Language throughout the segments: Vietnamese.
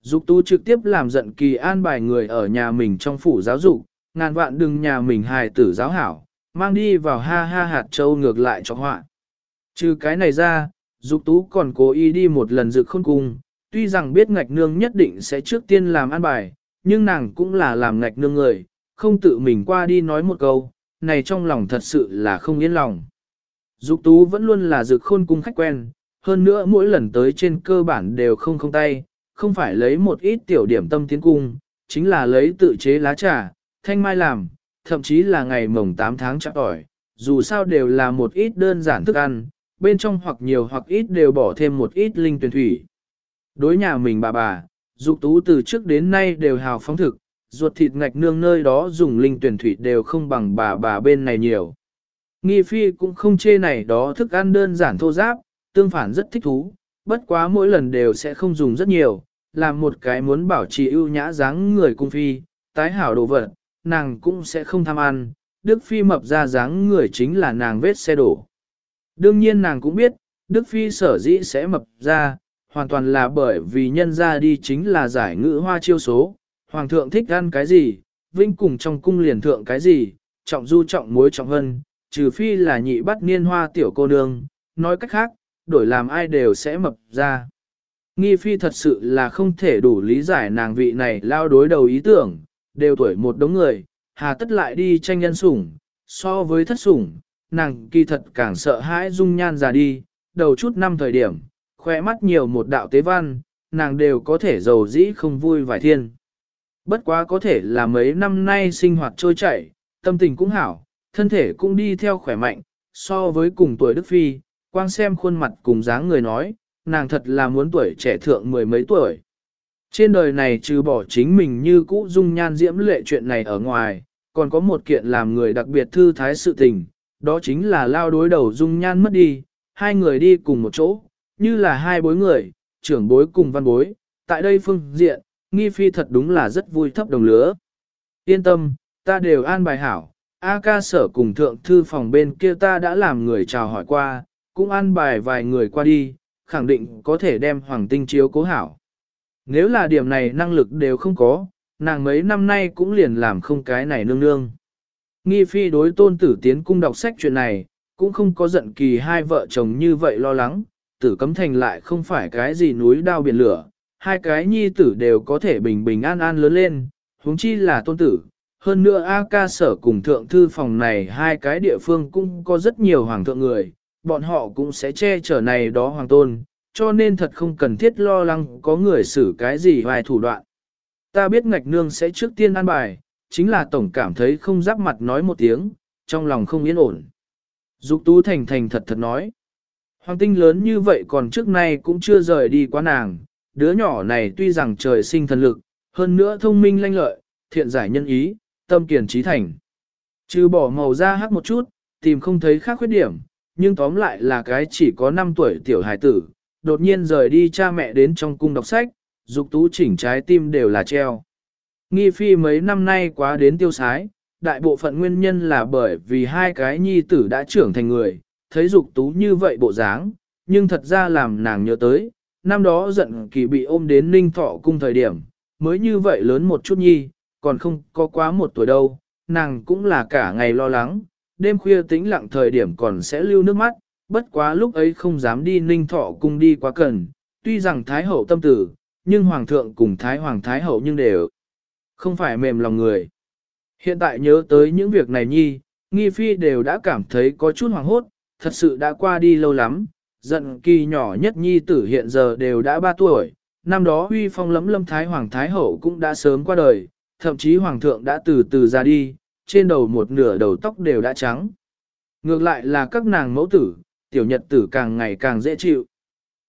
Dục tú trực tiếp làm giận kỳ an bài người ở nhà mình trong phủ giáo dục, ngàn vạn đừng nhà mình hài tử giáo hảo, mang đi vào ha ha hạt châu ngược lại cho họa. Trừ cái này ra, dục tú còn cố ý đi một lần dự khôn cung, tuy rằng biết ngạch nương nhất định sẽ trước tiên làm an bài, nhưng nàng cũng là làm ngạch nương người, không tự mình qua đi nói một câu, này trong lòng thật sự là không yên lòng. Dục tú vẫn luôn là dược khôn cung khách quen, hơn nữa mỗi lần tới trên cơ bản đều không không tay, không phải lấy một ít tiểu điểm tâm tiến cung, chính là lấy tự chế lá trà, thanh mai làm, thậm chí là ngày mồng 8 tháng chắc tỏi, dù sao đều là một ít đơn giản thức ăn, bên trong hoặc nhiều hoặc ít đều bỏ thêm một ít linh tuyển thủy. Đối nhà mình bà bà, dục tú từ trước đến nay đều hào phóng thực, ruột thịt ngạch nương nơi đó dùng linh tuyển thủy đều không bằng bà bà bên này nhiều. Nghi phi cũng không chê này đó thức ăn đơn giản thô giáp, tương phản rất thích thú, bất quá mỗi lần đều sẽ không dùng rất nhiều, làm một cái muốn bảo trì ưu nhã dáng người cung phi, tái hảo đồ vật, nàng cũng sẽ không tham ăn, Đức Phi mập ra dáng người chính là nàng vết xe đổ. Đương nhiên nàng cũng biết, Đức Phi sở dĩ sẽ mập ra, hoàn toàn là bởi vì nhân ra đi chính là giải ngữ hoa chiêu số, hoàng thượng thích ăn cái gì, vinh cùng trong cung liền thượng cái gì, trọng du trọng muối trọng hân, trừ phi là nhị bắt niên hoa tiểu cô nương, nói cách khác, đổi làm ai đều sẽ mập ra. Nghi phi thật sự là không thể đủ lý giải nàng vị này lao đối đầu ý tưởng, đều tuổi một đống người, hà tất lại đi tranh nhân sủng, so với thất sủng, nàng kỳ thật càng sợ hãi dung nhan già đi, đầu chút năm thời điểm, khoe mắt nhiều một đạo tế văn, nàng đều có thể giàu dĩ không vui vài thiên. Bất quá có thể là mấy năm nay sinh hoạt trôi chảy, tâm tình cũng hảo, thân thể cũng đi theo khỏe mạnh, so với cùng tuổi Đức Phi, quang xem khuôn mặt cùng dáng người nói, nàng thật là muốn tuổi trẻ thượng mười mấy tuổi. Trên đời này trừ bỏ chính mình như cũ dung nhan diễm lệ chuyện này ở ngoài, còn có một kiện làm người đặc biệt thư thái sự tình, đó chính là lao đối đầu dung nhan mất đi, hai người đi cùng một chỗ, như là hai bối người, trưởng bối cùng văn bối, tại đây phương diện, nghi phi thật đúng là rất vui thấp đồng lứa. Yên tâm, ta đều an bài hảo, A ca sở cùng thượng thư phòng bên kia ta đã làm người chào hỏi qua, cũng an bài vài người qua đi, khẳng định có thể đem hoàng tinh chiếu cố hảo. Nếu là điểm này năng lực đều không có, nàng mấy năm nay cũng liền làm không cái này nương nương. Nghi phi đối tôn tử tiến cung đọc sách chuyện này, cũng không có giận kỳ hai vợ chồng như vậy lo lắng, tử cấm thành lại không phải cái gì núi đao biển lửa, hai cái nhi tử đều có thể bình bình an an lớn lên, huống chi là tôn tử. Hơn nữa A ca sở cùng thượng thư phòng này hai cái địa phương cũng có rất nhiều hoàng thượng người, bọn họ cũng sẽ che chở này đó hoàng tôn, cho nên thật không cần thiết lo lắng có người xử cái gì vài thủ đoạn. Ta biết ngạch nương sẽ trước tiên an bài, chính là tổng cảm thấy không giáp mặt nói một tiếng, trong lòng không yên ổn. Dục tú thành thành thật thật nói. Hoàng tinh lớn như vậy còn trước nay cũng chưa rời đi quá nàng, đứa nhỏ này tuy rằng trời sinh thần lực, hơn nữa thông minh lanh lợi, thiện giải nhân ý, tâm kiền trí thành. Trừ bỏ màu da hắc một chút, tìm không thấy khác khuyết điểm, nhưng tóm lại là cái chỉ có 5 tuổi tiểu hài tử, đột nhiên rời đi cha mẹ đến trong cung đọc sách, dục tú chỉnh trái tim đều là treo. Nghi phi mấy năm nay quá đến tiêu sái, đại bộ phận nguyên nhân là bởi vì hai cái nhi tử đã trưởng thành người, thấy dục tú như vậy bộ dáng, nhưng thật ra làm nàng nhớ tới, năm đó giận kỳ bị ôm đến ninh thọ cung thời điểm, mới như vậy lớn một chút nhi, còn không có quá một tuổi đâu, nàng cũng là cả ngày lo lắng, đêm khuya tĩnh lặng thời điểm còn sẽ lưu nước mắt, bất quá lúc ấy không dám đi ninh thọ cung đi quá cần, tuy rằng Thái Hậu tâm tử, nhưng Hoàng thượng cùng Thái Hoàng Thái Hậu nhưng đều không phải mềm lòng người. Hiện tại nhớ tới những việc này nhi, nghi phi đều đã cảm thấy có chút hoàng hốt, thật sự đã qua đi lâu lắm, giận kỳ nhỏ nhất nhi tử hiện giờ đều đã 3 tuổi, năm đó huy phong lấm lâm Thái Hoàng Thái Hậu cũng đã sớm qua đời, thậm chí Hoàng thượng đã từ từ ra đi, trên đầu một nửa đầu tóc đều đã trắng. Ngược lại là các nàng mẫu tử, tiểu nhật tử càng ngày càng dễ chịu.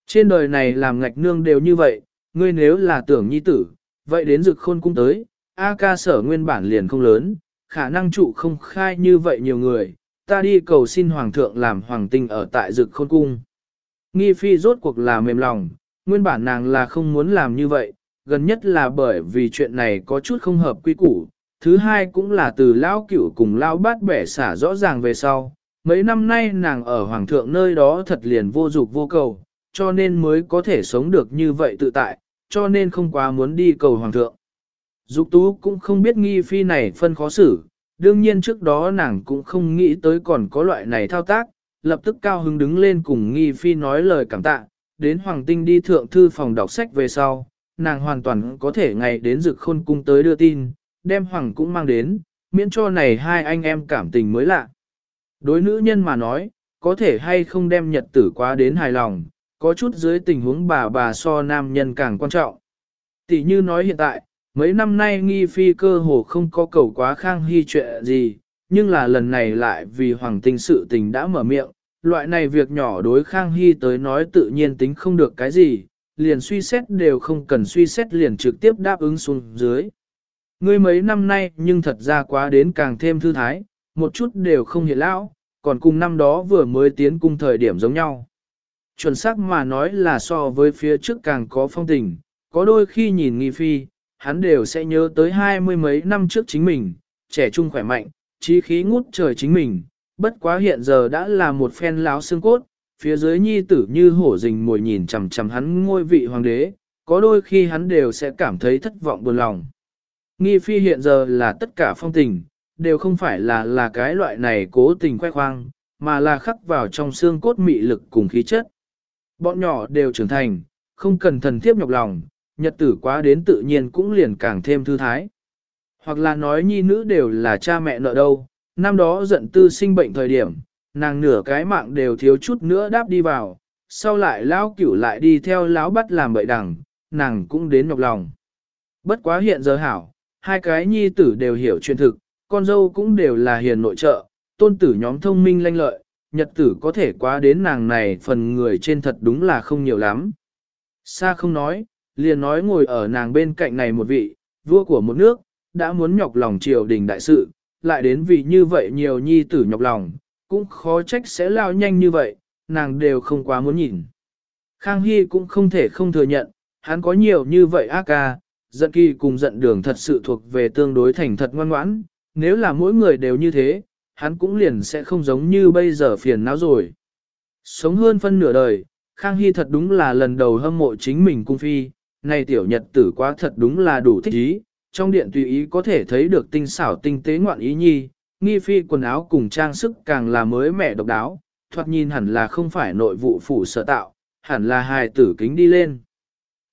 Trên đời này làm ngạch nương đều như vậy, ngươi nếu là tưởng nhi tử, vậy đến rực khôn cung tới, A ca sở nguyên bản liền không lớn, khả năng trụ không khai như vậy nhiều người, ta đi cầu xin hoàng thượng làm hoàng tinh ở tại rực khôn cung. Nghi phi rốt cuộc là mềm lòng, nguyên bản nàng là không muốn làm như vậy, gần nhất là bởi vì chuyện này có chút không hợp quy củ, thứ hai cũng là từ lão cửu cùng lão bát bẻ xả rõ ràng về sau. Mấy năm nay nàng ở hoàng thượng nơi đó thật liền vô dục vô cầu, cho nên mới có thể sống được như vậy tự tại, cho nên không quá muốn đi cầu hoàng thượng. Dục tú cũng không biết nghi phi này phân khó xử, đương nhiên trước đó nàng cũng không nghĩ tới còn có loại này thao tác, lập tức cao hứng đứng lên cùng nghi phi nói lời cảm tạ, đến hoàng tinh đi thượng thư phòng đọc sách về sau, nàng hoàn toàn có thể ngày đến dực khôn cung tới đưa tin, đem hoàng cũng mang đến, miễn cho này hai anh em cảm tình mới lạ. Đối nữ nhân mà nói, có thể hay không đem nhật tử quá đến hài lòng, có chút dưới tình huống bà bà so nam nhân càng quan trọng. Tỷ như nói hiện tại, mấy năm nay nghi phi cơ hồ không có cầu quá khang hy chuyện gì, nhưng là lần này lại vì hoàng tinh sự tình đã mở miệng, loại này việc nhỏ đối khang hy tới nói tự nhiên tính không được cái gì, liền suy xét đều không cần suy xét liền trực tiếp đáp ứng xuống dưới. Ngươi mấy năm nay nhưng thật ra quá đến càng thêm thư thái, một chút đều không hiện lão, còn cùng năm đó vừa mới tiến cung thời điểm giống nhau. Chuẩn xác mà nói là so với phía trước càng có phong tình, có đôi khi nhìn nghi phi, hắn đều sẽ nhớ tới hai mươi mấy năm trước chính mình, trẻ trung khỏe mạnh, trí khí ngút trời chính mình, bất quá hiện giờ đã là một phen láo xương cốt, phía dưới nhi tử như hổ rình mồi nhìn chằm chằm hắn ngôi vị hoàng đế, có đôi khi hắn đều sẽ cảm thấy thất vọng buồn lòng. Nghi phi hiện giờ là tất cả phong tình, đều không phải là là cái loại này cố tình khoe khoang, mà là khắc vào trong xương cốt mị lực cùng khí chất. Bọn nhỏ đều trưởng thành, không cần thần thiếp nhọc lòng, nhật tử quá đến tự nhiên cũng liền càng thêm thư thái. Hoặc là nói nhi nữ đều là cha mẹ nợ đâu, năm đó giận tư sinh bệnh thời điểm, nàng nửa cái mạng đều thiếu chút nữa đáp đi vào, sau lại lão cửu lại đi theo lão bắt làm bậy đằng, nàng cũng đến nhọc lòng. Bất quá hiện giờ hảo, hai cái nhi tử đều hiểu chuyện thực, con dâu cũng đều là hiền nội trợ, tôn tử nhóm thông minh lanh lợi, nhật tử có thể quá đến nàng này phần người trên thật đúng là không nhiều lắm. Xa không nói, liền nói ngồi ở nàng bên cạnh này một vị, vua của một nước, đã muốn nhọc lòng triều đình đại sự, lại đến vì như vậy nhiều nhi tử nhọc lòng, cũng khó trách sẽ lao nhanh như vậy, nàng đều không quá muốn nhìn. Khang Hy cũng không thể không thừa nhận, hắn có nhiều như vậy ác ca, giận kỳ cùng giận đường thật sự thuộc về tương đối thành thật ngoan ngoãn, nếu là mỗi người đều như thế, hắn cũng liền sẽ không giống như bây giờ phiền não rồi. Sống hơn phân nửa đời, Khang Hy thật đúng là lần đầu hâm mộ chính mình cung phi, này tiểu nhật tử quá thật đúng là đủ thích ý, trong điện tùy ý có thể thấy được tinh xảo tinh tế ngoạn ý nhi, nghi phi quần áo cùng trang sức càng là mới mẻ độc đáo, thoạt nhìn hẳn là không phải nội vụ phủ sở tạo, hẳn là hài tử kính đi lên.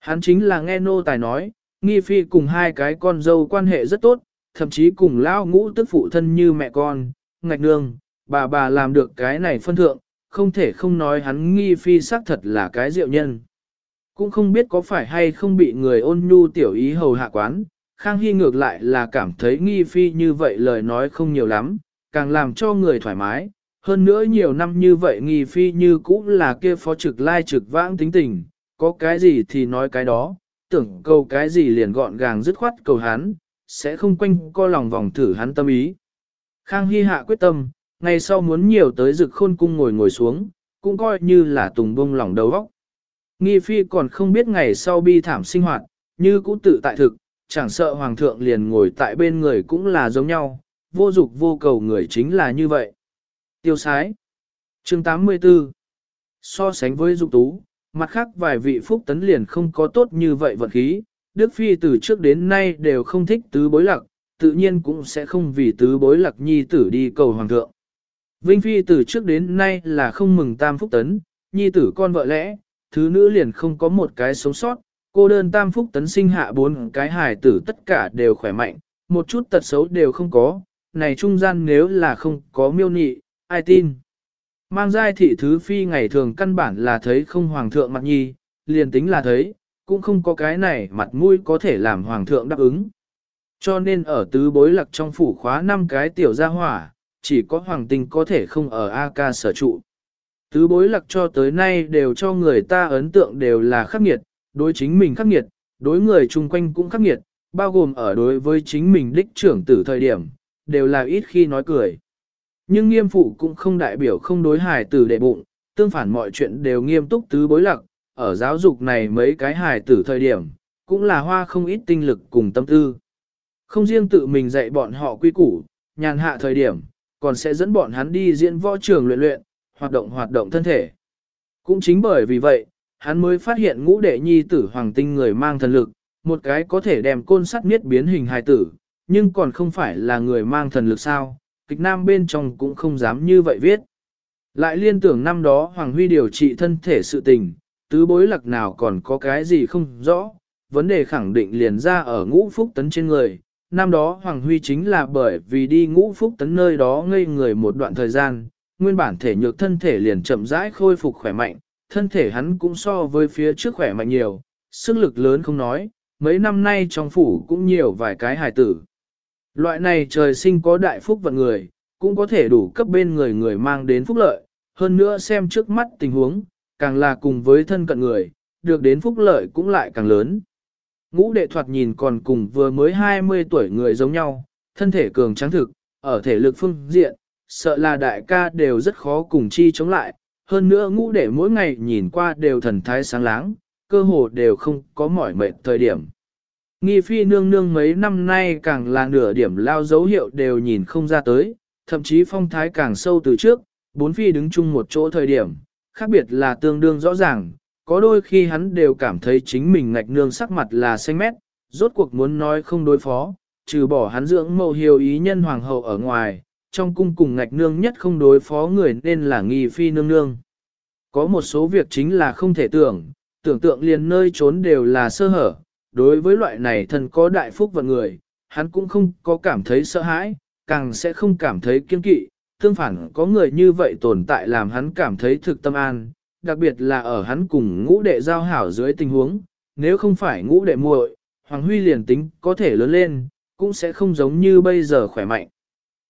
Hắn chính là nghe nô tài nói, nghi phi cùng hai cái con dâu quan hệ rất tốt, thậm chí cùng lao ngũ tức phụ thân như mẹ con, ngạch nương, bà bà làm được cái này phân thượng, không thể không nói hắn nghi phi xác thật là cái diệu nhân. Cũng không biết có phải hay không bị người ôn nhu tiểu ý hầu hạ quán, Khang Hy ngược lại là cảm thấy nghi phi như vậy lời nói không nhiều lắm, càng làm cho người thoải mái. Hơn nữa nhiều năm như vậy nghi phi như cũng là kia phó trực lai trực vãng tính tình, có cái gì thì nói cái đó, tưởng câu cái gì liền gọn gàng dứt khoát cầu hắn, sẽ không quanh co lòng vòng thử hắn tâm ý. Khang Hy hạ quyết tâm, ngày sau muốn nhiều tới rực khôn cung ngồi ngồi xuống, cũng coi như là tùng bông lòng đầu óc. Nghi phi còn không biết ngày sau bi thảm sinh hoạt, như cũ tự tại thực, chẳng sợ hoàng thượng liền ngồi tại bên người cũng là giống nhau, vô dục vô cầu người chính là như vậy. Tiêu sái chương 84 So sánh với dục tú, mặt khác vài vị phúc tấn liền không có tốt như vậy vận khí, Đức Phi từ trước đến nay đều không thích tứ bối lạc, tự nhiên cũng sẽ không vì tứ bối lạc nhi tử đi cầu hoàng thượng. Vinh Phi từ trước đến nay là không mừng tam phúc tấn, nhi tử con vợ lẽ, thứ nữ liền không có một cái sống sót, cô đơn tam phúc tấn sinh hạ bốn cái hài tử tất cả đều khỏe mạnh, một chút tật xấu đều không có, này trung gian nếu là không có miêu nị, ai tin. Mang giai thị thứ phi ngày thường căn bản là thấy không hoàng thượng mặt nhi, liền tính là thấy, cũng không có cái này mặt mũi có thể làm hoàng thượng đáp ứng. Cho nên ở tứ bối lạc trong phủ khóa năm cái tiểu gia hỏa, chỉ có hoàng tinh có thể không ở A ca sở trụ. Tứ bối lạc cho tới nay đều cho người ta ấn tượng đều là khắc nghiệt, đối chính mình khắc nghiệt, đối người chung quanh cũng khắc nghiệt, bao gồm ở đối với chính mình đích trưởng tử thời điểm, đều là ít khi nói cười. Nhưng nghiêm phụ cũng không đại biểu không đối hài tử đệ bụng, tương phản mọi chuyện đều nghiêm túc tứ bối lặc. ở giáo dục này mấy cái hài tử thời điểm, cũng là hoa không ít tinh lực cùng tâm tư. Không riêng tự mình dạy bọn họ quy củ, nhàn hạ thời điểm, còn sẽ dẫn bọn hắn đi diễn võ trường luyện luyện, hoạt động hoạt động thân thể. Cũng chính bởi vì vậy, hắn mới phát hiện ngũ đệ nhi tử hoàng tinh người mang thần lực, một cái có thể đem côn sắt miết biến hình hài tử, nhưng còn không phải là người mang thần lực sao, kịch nam bên trong cũng không dám như vậy viết. Lại liên tưởng năm đó Hoàng Huy điều trị thân thể sự tình, tứ bối lạc nào còn có cái gì không rõ, vấn đề khẳng định liền ra ở ngũ phúc tấn trên người. Năm đó Hoàng Huy chính là bởi vì đi ngũ phúc tấn nơi đó ngây người một đoạn thời gian, nguyên bản thể nhược thân thể liền chậm rãi khôi phục khỏe mạnh, thân thể hắn cũng so với phía trước khỏe mạnh nhiều, sức lực lớn không nói, mấy năm nay trong phủ cũng nhiều vài cái hài tử. Loại này trời sinh có đại phúc vận người, cũng có thể đủ cấp bên người người mang đến phúc lợi, hơn nữa xem trước mắt tình huống, càng là cùng với thân cận người, được đến phúc lợi cũng lại càng lớn. Ngũ đệ thoạt nhìn còn cùng vừa mới 20 tuổi người giống nhau, thân thể cường tráng thực, ở thể lực phương diện, sợ là đại ca đều rất khó cùng chi chống lại, hơn nữa ngũ đệ mỗi ngày nhìn qua đều thần thái sáng láng, cơ hồ đều không có mỏi mệt thời điểm. Nghi phi nương nương mấy năm nay càng là nửa điểm lao dấu hiệu đều nhìn không ra tới, thậm chí phong thái càng sâu từ trước, bốn phi đứng chung một chỗ thời điểm, khác biệt là tương đương rõ ràng, có đôi khi hắn đều cảm thấy chính mình ngạch nương sắc mặt là xanh mét, rốt cuộc muốn nói không đối phó, trừ bỏ hắn dưỡng mẫu hiếu ý nhân hoàng hậu ở ngoài, trong cung cùng ngạch nương nhất không đối phó người nên là nghi phi nương nương. Có một số việc chính là không thể tưởng, tưởng tượng liền nơi trốn đều là sơ hở, đối với loại này thần có đại phúc vận người, hắn cũng không có cảm thấy sợ hãi, càng sẽ không cảm thấy kiên kỵ, tương phản có người như vậy tồn tại làm hắn cảm thấy thực tâm an, đặc biệt là ở hắn cùng ngũ đệ giao hảo dưới tình huống, nếu không phải ngũ đệ muội, Hoàng Huy liền tính có thể lớn lên, cũng sẽ không giống như bây giờ khỏe mạnh.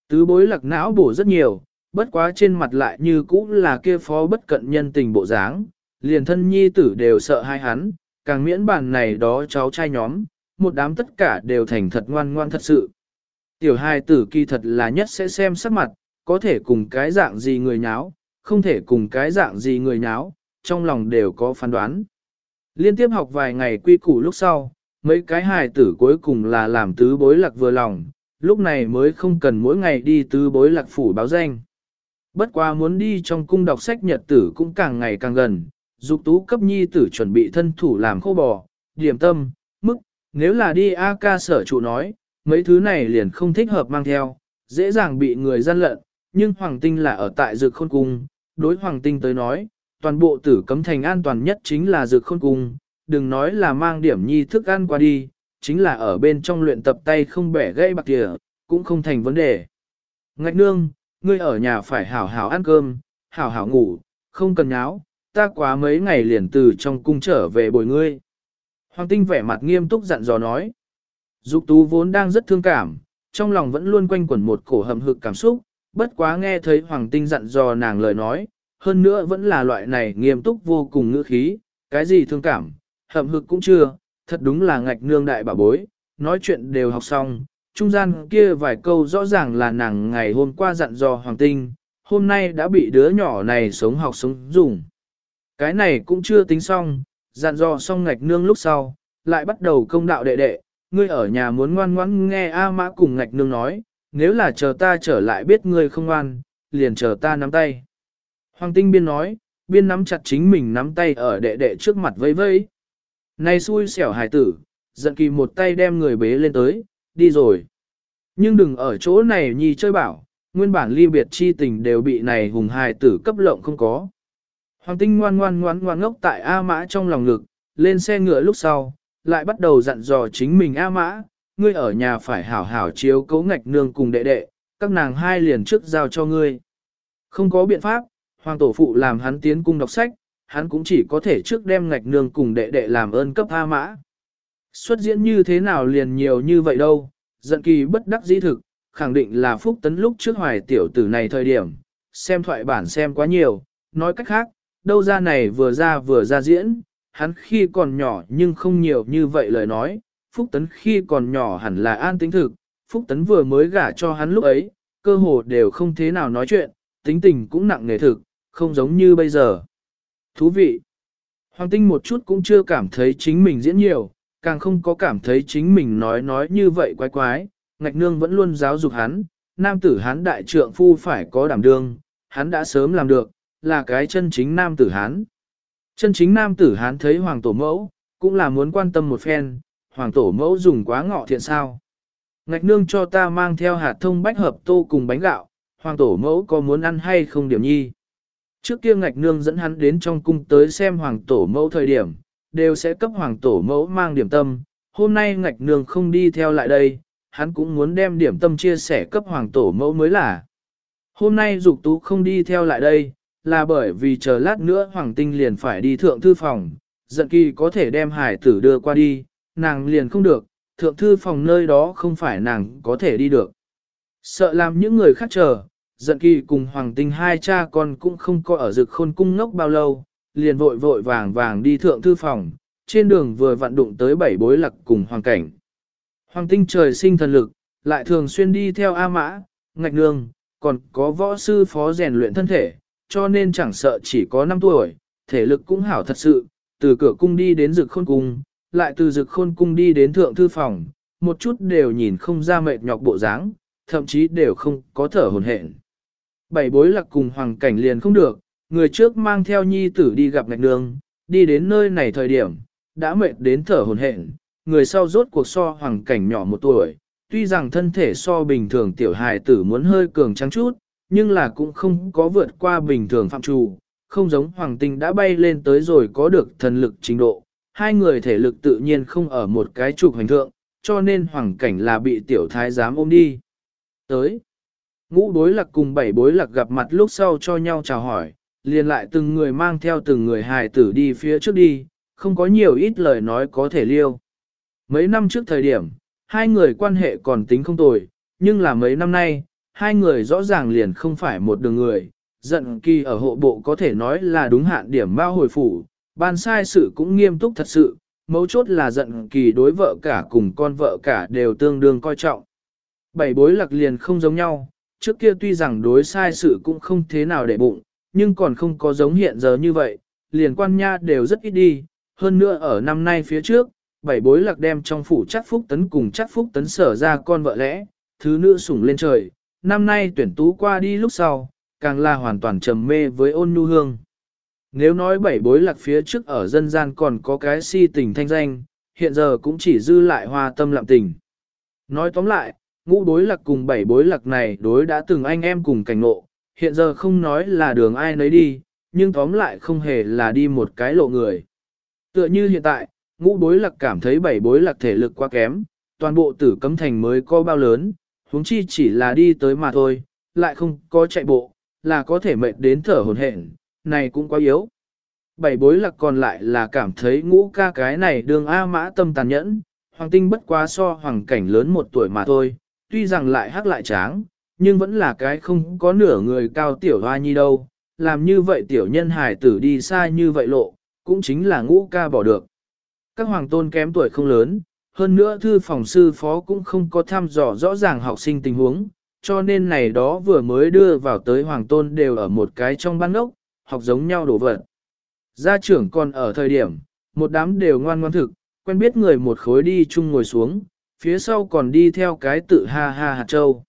Tứ bối lạc não bổ rất nhiều, bất quá trên mặt lại như cũ là kia phó bất cận nhân tình bộ dáng, liền thân nhi tử đều sợ hai hắn, càng miễn bàn này đó cháu trai nhóm, một đám tất cả đều thành thật ngoan ngoan thật sự. Tiểu hai tử kỳ thật là nhất sẽ xem sắc mặt, có thể cùng cái dạng gì người nháo, không thể cùng cái dạng gì người nháo, trong lòng đều có phán đoán. Liên tiếp học vài ngày quy củ lúc sau, mấy cái hài tử cuối cùng là làm tứ bối lạc vừa lòng, lúc này mới không cần mỗi ngày đi tứ bối lạc phủ báo danh. Bất quá muốn đi trong cung đọc sách nhật tử cũng càng ngày càng gần, dục tú cấp nhi tử chuẩn bị thân thủ làm khô bò, điểm tâm, mức, nếu là đi A ca sở trụ nói, mấy thứ này liền không thích hợp mang theo, dễ dàng bị người gian lận, nhưng Hoàng Tinh là ở tại dược khôn cung, đối Hoàng Tinh tới nói, toàn bộ tử cấm thành an toàn nhất chính là dược khôn cung, đừng nói là mang điểm nhi thức ăn qua đi, chính là ở bên trong luyện tập tay không bẻ gãy bạc tỉa, cũng không thành vấn đề. Ngạch nương, ngươi ở nhà phải hảo hảo ăn cơm, hảo hảo ngủ, không cần nháo, ta quá mấy ngày liền từ trong cung trở về bồi ngươi. Hoàng tinh vẻ mặt nghiêm túc dặn dò nói. Dục tú vốn đang rất thương cảm, trong lòng vẫn luôn quanh quẩn một cổ hầm hực cảm xúc, bất quá nghe thấy Hoàng tinh dặn dò nàng lời nói, hơn nữa vẫn là loại này nghiêm túc vô cùng ngữ khí, cái gì thương cảm, hầm hực cũng chưa, thật đúng là ngạch nương đại bà bối, nói chuyện đều học xong, trung gian kia vài câu rõ ràng là nàng ngày hôm qua dặn dò Hoàng tinh, hôm nay đã bị đứa nhỏ này sống học sống dùng. Cái này cũng chưa tính xong, dặn dò xong ngạch nương lúc sau, lại bắt đầu công đạo đệ đệ, ngươi ở nhà muốn ngoan ngoãn nghe A mã cùng ngạch nương nói, nếu là chờ ta trở lại biết ngươi không ngoan, liền chờ ta nắm tay. Hoàng tinh biên nói, biên nắm chặt chính mình nắm tay ở đệ đệ trước mặt vây vây. Này xui xẻo hải tử, giận kỳ một tay đem người bế lên tới, đi rồi. Nhưng đừng ở chỗ này nhi chơi bảo, nguyên bản ly biệt chi tình đều bị này hùng hài tử cấp lộng không có. Hoàng tinh ngoan ngoan ngoan ngoan ngốc tại A Mã trong lòng ngực, lên xe ngựa lúc sau, lại bắt đầu dặn dò chính mình A Mã, ngươi ở nhà phải hảo hảo chiếu cấu ngạch nương cùng đệ đệ, các nàng hai liền trước giao cho ngươi. Không có biện pháp, hoàng tổ phụ làm hắn tiến cung đọc sách, hắn cũng chỉ có thể trước đem ngạch nương cùng đệ đệ làm ơn cấp A Mã. Xuất diễn như thế nào liền nhiều như vậy đâu, giận kỳ bất đắc dĩ thực, khẳng định là phúc tấn lúc trước hoài tiểu tử này thời điểm, xem thoại bản xem quá nhiều, nói cách khác, đâu ra này vừa ra vừa ra diễn, hắn khi còn nhỏ nhưng không nhiều như vậy lời nói, Phúc Tấn khi còn nhỏ hẳn là an tính thực, Phúc Tấn vừa mới gả cho hắn lúc ấy, cơ hồ đều không thế nào nói chuyện, tính tình cũng nặng nề thực, không giống như bây giờ. Thú vị! Hoàng tinh một chút cũng chưa cảm thấy chính mình diễn nhiều, càng không có cảm thấy chính mình nói nói như vậy quái quái, ngạch nương vẫn luôn giáo dục hắn, nam tử hắn đại trượng phu phải có đảm đương, hắn đã sớm làm được, là cái chân chính nam tử Hán. Chân chính nam tử hán thấy hoàng tổ mẫu, cũng là muốn quan tâm một phen, hoàng tổ mẫu dùng quá ngọ thiện sao. Ngạch nương cho ta mang theo hạt thông bách hợp tô cùng bánh gạo, hoàng tổ mẫu có muốn ăn hay không điểm nhi. Trước kia ngạch nương dẫn hắn đến trong cung tới xem hoàng tổ mẫu thời điểm, đều sẽ cấp hoàng tổ mẫu mang điểm tâm, hôm nay ngạch nương không đi theo lại đây, hắn cũng muốn đem điểm tâm chia sẻ cấp hoàng tổ mẫu mới là. Hôm nay dục tú không đi theo lại đây, là bởi vì chờ lát nữa hoàng tinh liền phải đi thượng thư phòng, giận kỳ có thể đem hải tử đưa qua đi, nàng liền không được, thượng thư phòng nơi đó không phải nàng có thể đi được. Sợ làm những người khác chờ, giận kỳ cùng hoàng tinh hai cha con cũng không có ở rực khôn cung ngốc bao lâu, liền vội vội vàng vàng đi thượng thư phòng, trên đường vừa vặn đụng tới bảy bối lặc cùng hoàng cảnh. Hoàng tinh trời sinh thần lực, lại thường xuyên đi theo A Mã, Ngạch Nương, còn có võ sư phó rèn luyện thân thể, cho nên chẳng sợ chỉ có 5 tuổi, thể lực cũng hảo thật sự, từ cửa cung đi đến rực khôn cung, lại từ rực khôn cung đi đến thượng thư phòng, một chút đều nhìn không ra mệt nhọc bộ dáng, thậm chí đều không có thở hồn hển. Bảy bối lạc cùng hoàng cảnh liền không được, người trước mang theo nhi tử đi gặp ngạch nương, đi đến nơi này thời điểm, đã mệt đến thở hồn hển, người sau rốt cuộc so hoàng cảnh nhỏ một tuổi, tuy rằng thân thể so bình thường tiểu hài tử muốn hơi cường trắng chút, nhưng là cũng không có vượt qua bình thường phạm trù, không giống hoàng tinh đã bay lên tới rồi có được thần lực trình độ, hai người thể lực tự nhiên không ở một cái trục hành thượng, cho nên hoàng cảnh là bị tiểu thái giám ôm đi. Tới, ngũ bối lạc cùng bảy bối lạc gặp mặt lúc sau cho nhau chào hỏi, liền lại từng người mang theo từng người hài tử đi phía trước đi, không có nhiều ít lời nói có thể liêu. Mấy năm trước thời điểm, hai người quan hệ còn tính không tồi, nhưng là mấy năm nay, hai người rõ ràng liền không phải một đường người. Giận kỳ ở hộ bộ có thể nói là đúng hạn điểm bao hồi phủ, ban sai sự cũng nghiêm túc thật sự, mấu chốt là giận kỳ đối vợ cả cùng con vợ cả đều tương đương coi trọng. Bảy bối lạc liền không giống nhau, trước kia tuy rằng đối sai sự cũng không thế nào để bụng, nhưng còn không có giống hiện giờ như vậy, liền quan nha đều rất ít đi, hơn nữa ở năm nay phía trước, bảy bối lạc đem trong phủ chắc phúc tấn cùng chắc phúc tấn sở ra con vợ lẽ, thứ nữ sủng lên trời, năm nay tuyển tú qua đi lúc sau, càng là hoàn toàn trầm mê với ôn nhu hương. Nếu nói bảy bối lạc phía trước ở dân gian còn có cái si tình thanh danh, hiện giờ cũng chỉ dư lại hoa tâm lạm tình. Nói tóm lại, ngũ bối lạc cùng bảy bối lạc này đối đã từng anh em cùng cảnh ngộ, hiện giờ không nói là đường ai nấy đi, nhưng tóm lại không hề là đi một cái lộ người. Tựa như hiện tại, ngũ bối lạc cảm thấy bảy bối lạc thể lực quá kém, toàn bộ tử cấm thành mới có bao lớn, huống chi chỉ là đi tới mà thôi, lại không có chạy bộ, là có thể mệt đến thở hồn hển, này cũng quá yếu. Bảy bối lạc còn lại là cảm thấy ngũ ca cái này đường A mã tâm tàn nhẫn, hoàng tinh bất quá so hoàng cảnh lớn một tuổi mà thôi, tuy rằng lại hắc lại tráng, nhưng vẫn là cái không có nửa người cao tiểu hoa nhi đâu, làm như vậy tiểu nhân hải tử đi xa như vậy lộ, cũng chính là ngũ ca bỏ được. Các hoàng tôn kém tuổi không lớn, hơn nữa thư phòng sư phó cũng không có thăm dò rõ ràng học sinh tình huống, cho nên này đó vừa mới đưa vào tới hoàng tôn đều ở một cái trong ban ốc, học giống nhau đổ vật. Gia trưởng còn ở thời điểm, một đám đều ngoan ngoan thực, quen biết người một khối đi chung ngồi xuống, phía sau còn đi theo cái tự ha ha hạt châu.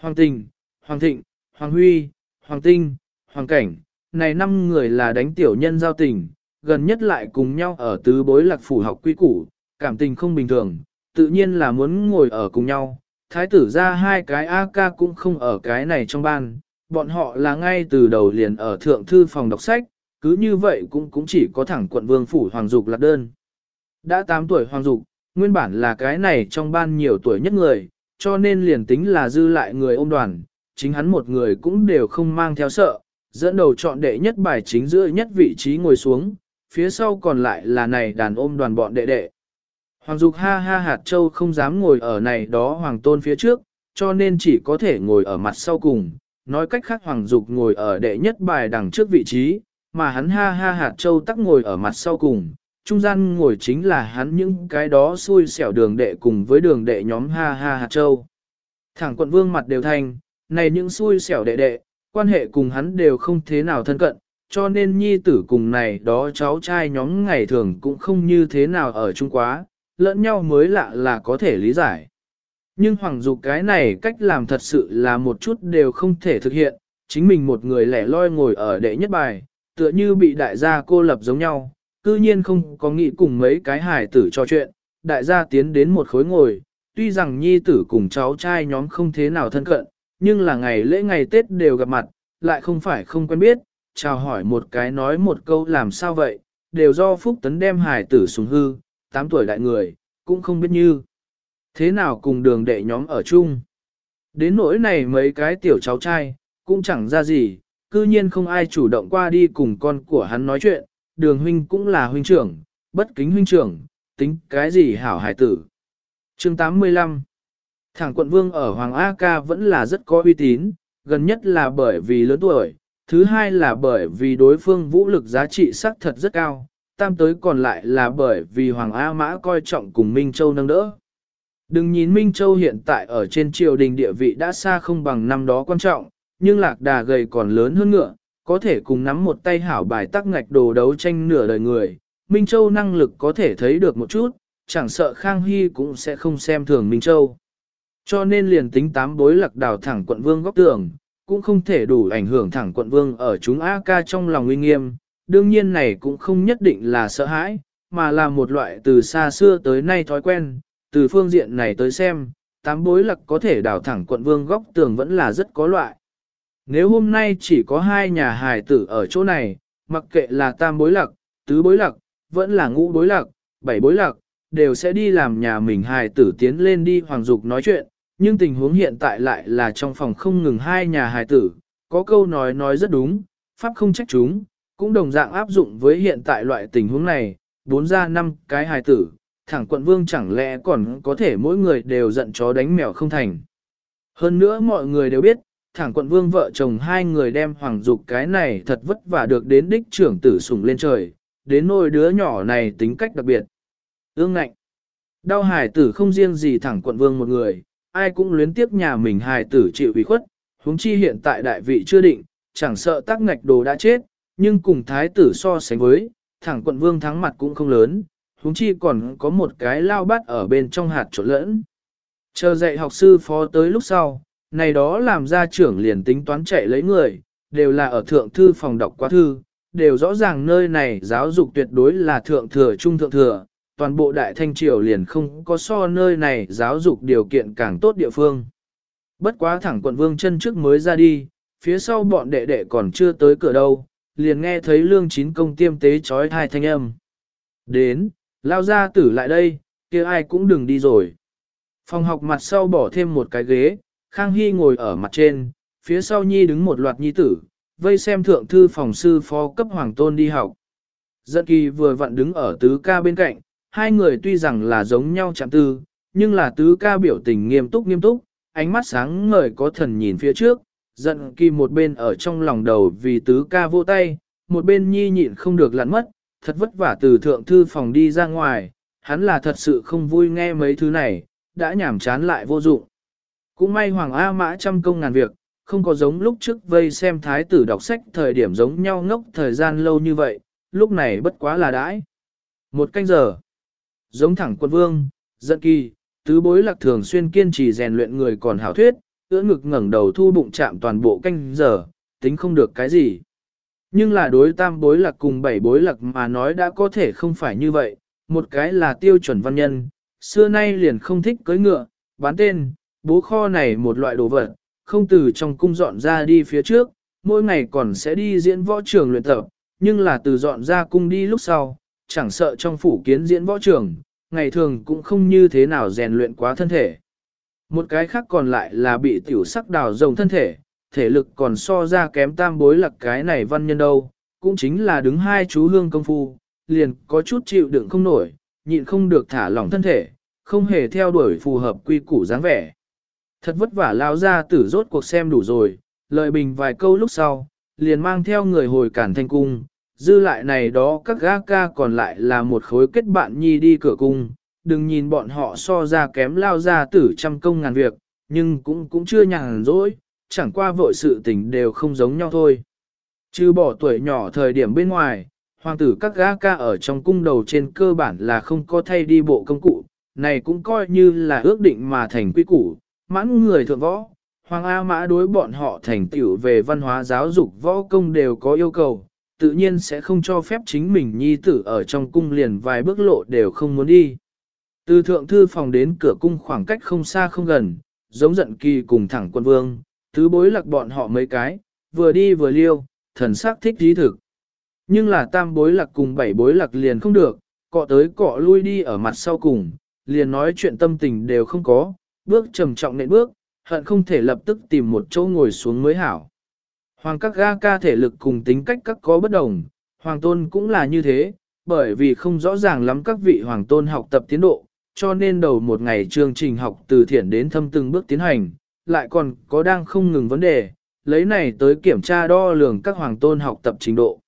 Hoàng tình, Hoàng thịnh, Hoàng huy, Hoàng tinh, Hoàng cảnh, này năm người là đánh tiểu nhân giao tình, gần nhất lại cùng nhau ở tứ bối lạc phủ học quy củ, cảm tình không bình thường, tự nhiên là muốn ngồi ở cùng nhau. Thái tử ra hai cái A-ca cũng không ở cái này trong ban, bọn họ là ngay từ đầu liền ở thượng thư phòng đọc sách, cứ như vậy cũng cũng chỉ có thẳng quận vương phủ Hoàng Dục lạc đơn. Đã 8 tuổi Hoàng Dục, nguyên bản là cái này trong ban nhiều tuổi nhất người, cho nên liền tính là dư lại người ôm đoàn, chính hắn một người cũng đều không mang theo sợ, dẫn đầu chọn đệ nhất bài chính giữa nhất vị trí ngồi xuống, phía sau còn lại là này đàn ôm đoàn bọn đệ đệ. Hoàng Dục ha ha hạt châu không dám ngồi ở này đó Hoàng Tôn phía trước, cho nên chỉ có thể ngồi ở mặt sau cùng, nói cách khác Hoàng Dục ngồi ở đệ nhất bài đằng trước vị trí, mà hắn ha ha hạt châu tắc ngồi ở mặt sau cùng, trung gian ngồi chính là hắn những cái đó xui xẻo đường đệ cùng với đường đệ nhóm ha ha hạt châu. Thẳng quận vương mặt đều thành, này những xui xẻo đệ đệ, quan hệ cùng hắn đều không thế nào thân cận, cho nên nhi tử cùng này đó cháu trai nhóm ngày thường cũng không như thế nào ở chung quá, lẫn nhau mới lạ là có thể lý giải. Nhưng hoàng dục cái này cách làm thật sự là một chút đều không thể thực hiện, chính mình một người lẻ loi ngồi ở đệ nhất bài, tựa như bị đại gia cô lập giống nhau, cư nhiên không có nghĩ cùng mấy cái hài tử trò chuyện, đại gia tiến đến một khối ngồi, tuy rằng nhi tử cùng cháu trai nhóm không thế nào thân cận, nhưng là ngày lễ ngày Tết đều gặp mặt, lại không phải không quen biết, chào hỏi một cái nói một câu làm sao vậy, đều do Phúc Tấn đem hài tử xuống hư, tám tuổi đại người, cũng không biết như. Thế nào cùng đường đệ nhóm ở chung. Đến nỗi này mấy cái tiểu cháu trai, cũng chẳng ra gì, cư nhiên không ai chủ động qua đi cùng con của hắn nói chuyện, đường huynh cũng là huynh trưởng, bất kính huynh trưởng, tính cái gì hảo hải tử. chương 85 Thẳng quận vương ở Hoàng A Ca vẫn là rất có uy tín, gần nhất là bởi vì lớn tuổi, thứ hai là bởi vì đối phương vũ lực giá trị sắc thật rất cao, tam tới còn lại là bởi vì Hoàng A Mã coi trọng cùng Minh Châu nâng đỡ. Đừng nhìn Minh Châu hiện tại ở trên triều đình địa vị đã xa không bằng năm đó quan trọng, nhưng lạc đà gầy còn lớn hơn ngựa, có thể cùng nắm một tay hảo bài tắc ngạch đồ đấu tranh nửa đời người. Minh Châu năng lực có thể thấy được một chút, chẳng sợ Khang Hy cũng sẽ không xem thường Minh Châu. Cho nên liền tính tám bối lạc đào thẳng quận vương góc tường, cũng không thể đủ ảnh hưởng thẳng quận vương ở chúng A ca trong lòng uy nghiêm. Đương nhiên này cũng không nhất định là sợ hãi, mà là một loại từ xa xưa tới nay thói quen, từ phương diện này tới xem, tám bối lạc có thể đào thẳng quận vương góc tường vẫn là rất có loại. Nếu hôm nay chỉ có hai nhà hài tử ở chỗ này, mặc kệ là tam bối lạc, tứ bối lạc, vẫn là ngũ bối lạc, bảy bối lạc, đều sẽ đi làm nhà mình hài tử tiến lên đi hoàng dục nói chuyện, nhưng tình huống hiện tại lại là trong phòng không ngừng hai nhà hài tử, có câu nói nói rất đúng, pháp không trách chúng, cũng đồng dạng áp dụng với hiện tại loại tình huống này, bốn ra năm cái hài tử, thẳng quận vương chẳng lẽ còn có thể mỗi người đều giận chó đánh mèo không thành. Hơn nữa mọi người đều biết, thẳng quận vương vợ chồng hai người đem hoàng dục cái này thật vất vả được đến đích trưởng tử sủng lên trời, đến nôi đứa nhỏ này tính cách đặc biệt. Ương ngạnh, đau hài tử không riêng gì thẳng quận vương một người, ai cũng luyến tiếp nhà mình hài tử chịu ủy khuất, huống chi hiện tại đại vị chưa định, chẳng sợ tác ngạch đồ đã chết, nhưng cùng thái tử so sánh với, thẳng quận vương thắng mặt cũng không lớn, huống chi còn có một cái lao bát ở bên trong hạt trộn lẫn. Chờ dạy học sư phó tới lúc sau, này đó làm ra trưởng liền tính toán chạy lấy người, đều là ở thượng thư phòng đọc quá thư, đều rõ ràng nơi này giáo dục tuyệt đối là thượng thừa trung thượng thừa, toàn bộ đại thanh triều liền không có so nơi này giáo dục điều kiện càng tốt địa phương. Bất quá thẳng quận vương chân trước mới ra đi, phía sau bọn đệ đệ còn chưa tới cửa đâu, liền nghe thấy lương chín công tiêm tế trói thai thanh âm. Đến, lao ra tử lại đây, kia ai cũng đừng đi rồi. Phòng học mặt sau bỏ thêm một cái ghế, Khang Hy ngồi ở mặt trên, phía sau nhi đứng một loạt nhi tử, vây xem thượng thư phòng sư phó cấp hoàng tôn đi học. Giận kỳ vừa vặn đứng ở tứ ca bên cạnh, hai người tuy rằng là giống nhau chạm tư, nhưng là tứ ca biểu tình nghiêm túc nghiêm túc, ánh mắt sáng ngời có thần nhìn phía trước, giận kỳ một bên ở trong lòng đầu vì tứ ca vô tay, một bên nhi nhịn không được lặn mất, thật vất vả từ thượng thư phòng đi ra ngoài, hắn là thật sự không vui nghe mấy thứ này, đã nhảm chán lại vô dụng. Cũng may Hoàng A Mã trăm công ngàn việc, không có giống lúc trước vây xem thái tử đọc sách thời điểm giống nhau ngốc thời gian lâu như vậy, lúc này bất quá là đãi. Một canh giờ, giống thẳng quân vương, giận kỳ, tứ bối lạc thường xuyên kiên trì rèn luyện người còn hảo thuyết, ưỡn ngực ngẩng đầu thu bụng chạm toàn bộ canh giờ, tính không được cái gì. Nhưng là đối tam bối lạc cùng bảy bối lạc mà nói đã có thể không phải như vậy, một cái là tiêu chuẩn văn nhân, xưa nay liền không thích cưới ngựa, bán tên, bố kho này một loại đồ vật, không từ trong cung dọn ra đi phía trước, mỗi ngày còn sẽ đi diễn võ trường luyện tập, nhưng là từ dọn ra cung đi lúc sau, chẳng sợ trong phủ kiến diễn võ trường, ngày thường cũng không như thế nào rèn luyện quá thân thể. Một cái khác còn lại là bị tiểu sắc đào rồng thân thể, thể lực còn so ra kém tam bối lặc cái này văn nhân đâu, cũng chính là đứng hai chú hương công phu, liền có chút chịu đựng không nổi, nhịn không được thả lỏng thân thể, không hề theo đuổi phù hợp quy củ dáng vẻ. Thật vất vả lao ra tử rốt cuộc xem đủ rồi, lợi bình vài câu lúc sau, liền mang theo người hồi cản thanh cung, dư lại này đó các gã ca còn lại là một khối kết bạn nhi đi cửa cung, đừng nhìn bọn họ so ra kém lao ra tử trăm công ngàn việc, nhưng cũng cũng chưa nhàn rỗi, chẳng qua vội sự tình đều không giống nhau thôi. Chứ bỏ tuổi nhỏ thời điểm bên ngoài, hoàng tử các gã ca ở trong cung đầu trên cơ bản là không có thay đi bộ công cụ, này cũng coi như là ước định mà thành quy củ, mãn người thượng võ, Hoàng A Mã đối bọn họ thành tựu về văn hóa giáo dục võ công đều có yêu cầu, tự nhiên sẽ không cho phép chính mình nhi tử ở trong cung liền vài bước lộ đều không muốn đi. Từ thượng thư phòng đến cửa cung khoảng cách không xa không gần, giống giận kỳ cùng thẳng quân vương, tứ bối lạc bọn họ mấy cái, vừa đi vừa liêu, thần sắc thích trí thực. Nhưng là tam bối lạc cùng bảy bối lạc liền không được, cọ tới cọ lui đi ở mặt sau cùng, liền nói chuyện tâm tình đều không có, bước trầm trọng nện bước, hận không thể lập tức tìm một chỗ ngồi xuống mới hảo. Hoàng các ga ca thể lực cùng tính cách các có bất đồng, hoàng tôn cũng là như thế, bởi vì không rõ ràng lắm các vị hoàng tôn học tập tiến độ, cho nên đầu một ngày chương trình học từ thiện đến thâm từng bước tiến hành, lại còn có đang không ngừng vấn đề, lấy này tới kiểm tra đo lường các hoàng tôn học tập trình độ.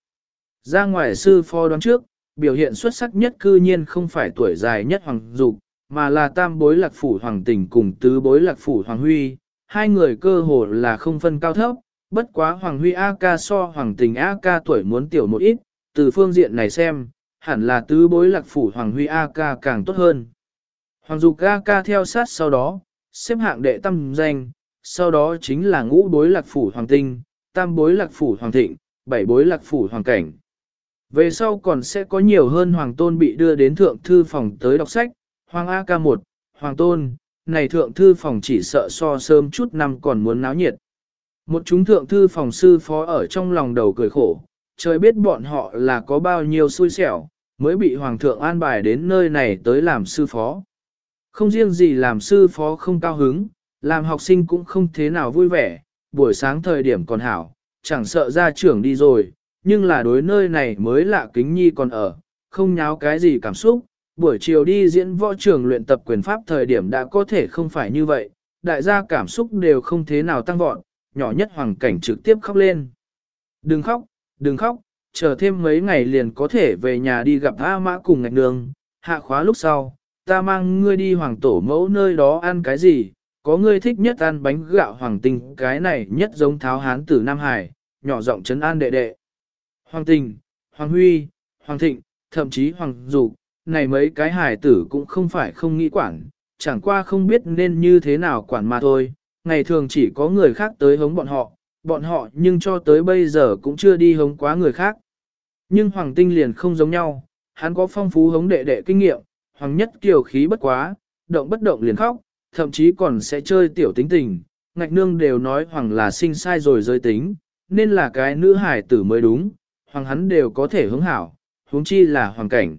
Ra ngoài sư phó đoán trước, biểu hiện xuất sắc nhất cư nhiên không phải tuổi dài nhất hoàng dục, mà là tam bối lạc phủ hoàng tình cùng tứ bối lạc phủ hoàng huy, hai người cơ hồ là không phân cao thấp, bất quá hoàng huy A ca so hoàng tình A ca tuổi muốn tiểu một ít, từ phương diện này xem, hẳn là tứ bối lạc phủ hoàng huy A ca càng tốt hơn. Hoàng dục ca ca theo sát sau đó, xếp hạng đệ tam danh, sau đó chính là ngũ bối lạc phủ hoàng tinh, tam bối lạc phủ hoàng thịnh, bảy bối lạc phủ hoàng cảnh. Về sau còn sẽ có nhiều hơn hoàng tôn bị đưa đến thượng thư phòng tới đọc sách, hoàng A ca 1, hoàng tôn, này thượng thư phòng chỉ sợ so sớm chút năm còn muốn náo nhiệt. Một chúng thượng thư phòng sư phó ở trong lòng đầu cười khổ, trời biết bọn họ là có bao nhiêu xui xẻo, mới bị hoàng thượng an bài đến nơi này tới làm sư phó. Không riêng gì làm sư phó không cao hứng, làm học sinh cũng không thế nào vui vẻ, buổi sáng thời điểm còn hảo, chẳng sợ ra trưởng đi rồi, nhưng là đối nơi này mới lạ kính nhi còn ở, không nháo cái gì cảm xúc, buổi chiều đi diễn võ trường luyện tập quyền pháp thời điểm đã có thể không phải như vậy, đại gia cảm xúc đều không thế nào tăng vọt, nhỏ nhất hoàng cảnh trực tiếp khóc lên. Đừng khóc, đừng khóc, chờ thêm mấy ngày liền có thể về nhà đi gặp A Mã cùng ngạch đường, hạ khóa lúc sau, ta mang ngươi đi hoàng tổ mẫu nơi đó ăn cái gì, có ngươi thích nhất ăn bánh gạo hoàng tinh, cái này nhất giống tháo hán tử Nam Hải, nhỏ giọng trấn an đệ đệ. Hoàng tình, hoàng huy, hoàng thịnh, thậm chí hoàng dục, này mấy cái hải tử cũng không phải không nghĩ quản, chẳng qua không biết nên như thế nào quản mà thôi, ngày thường chỉ có người khác tới hống bọn họ, bọn họ nhưng cho tới bây giờ cũng chưa đi hống quá người khác. Nhưng Hoàng Tinh liền không giống nhau, hắn có phong phú hống đệ đệ kinh nghiệm, Hoàng nhất kiều khí bất quá, động bất động liền khóc, thậm chí còn sẽ chơi tiểu tính tình, ngạch nương đều nói Hoàng là sinh sai rồi rơi tính, nên là cái nữ hải tử mới đúng, Hoàng hắn đều có thể hướng hảo, huống chi là Hoàng cảnh.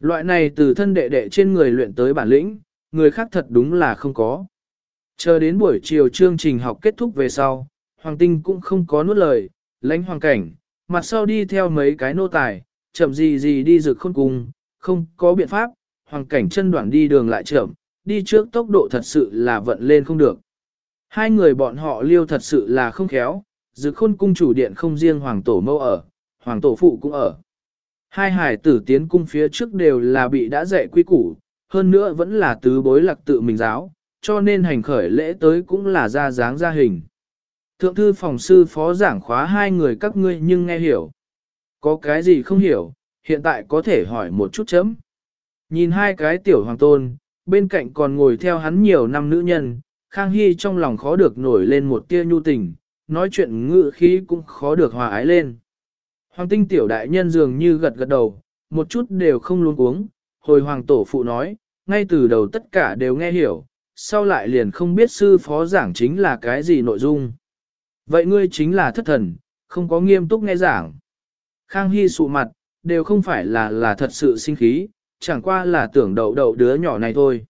Loại này từ thân đệ đệ trên người luyện tới bản lĩnh, người khác thật đúng là không có. Chờ đến buổi chiều chương trình học kết thúc về sau, Hoàng Tinh cũng không có nuốt lời, lãnh hoàng cảnh, mặt sau đi theo mấy cái nô tài, chậm gì gì đi rực khôn cùng, không có biện pháp, hoàng cảnh chân đoạn đi đường lại chậm, đi trước tốc độ thật sự là vận lên không được. Hai người bọn họ liêu thật sự là không khéo, dự khôn cung chủ điện không riêng hoàng tổ mâu ở, hoàng tổ phụ cũng ở. Hai hải tử tiến cung phía trước đều là bị đã dạy quy củ, hơn nữa vẫn là tứ bối lạc tự mình giáo, cho nên hành khởi lễ tới cũng là ra dáng ra hình. Thượng thư phòng sư phó giảng khóa hai người các ngươi nhưng nghe hiểu. Có cái gì không hiểu, hiện tại có thể hỏi một chút chấm. Nhìn hai cái tiểu hoàng tôn, bên cạnh còn ngồi theo hắn nhiều năm nữ nhân, Khang Hy trong lòng khó được nổi lên một tia nhu tình, nói chuyện ngự khí cũng khó được hòa ái lên. Hoàng tinh tiểu đại nhân dường như gật gật đầu, một chút đều không luôn uống, hồi hoàng tổ phụ nói, ngay từ đầu tất cả đều nghe hiểu, sau lại liền không biết sư phó giảng chính là cái gì nội dung. Vậy ngươi chính là thất thần, không có nghiêm túc nghe giảng. Khang Hy sụ mặt, đều không phải là là thật sự sinh khí, chẳng qua là tưởng đậu đậu đứa nhỏ này thôi.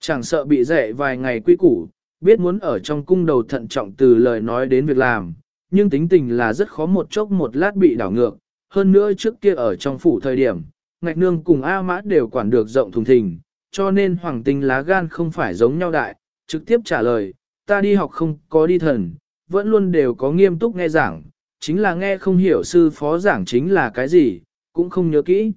Chẳng sợ bị dạy vài ngày quy củ, biết muốn ở trong cung đầu thận trọng từ lời nói đến việc làm, nhưng tính tình là rất khó một chốc một lát bị đảo ngược. Hơn nữa trước kia ở trong phủ thời điểm, ngạch nương cùng A mã đều quản được rộng thùng thình, cho nên hoàng tinh lá gan không phải giống nhau đại, trực tiếp trả lời, ta đi học không có đi thần, vẫn luôn đều có nghiêm túc nghe giảng, chính là nghe không hiểu sư phó giảng chính là cái gì, cũng không nhớ kỹ.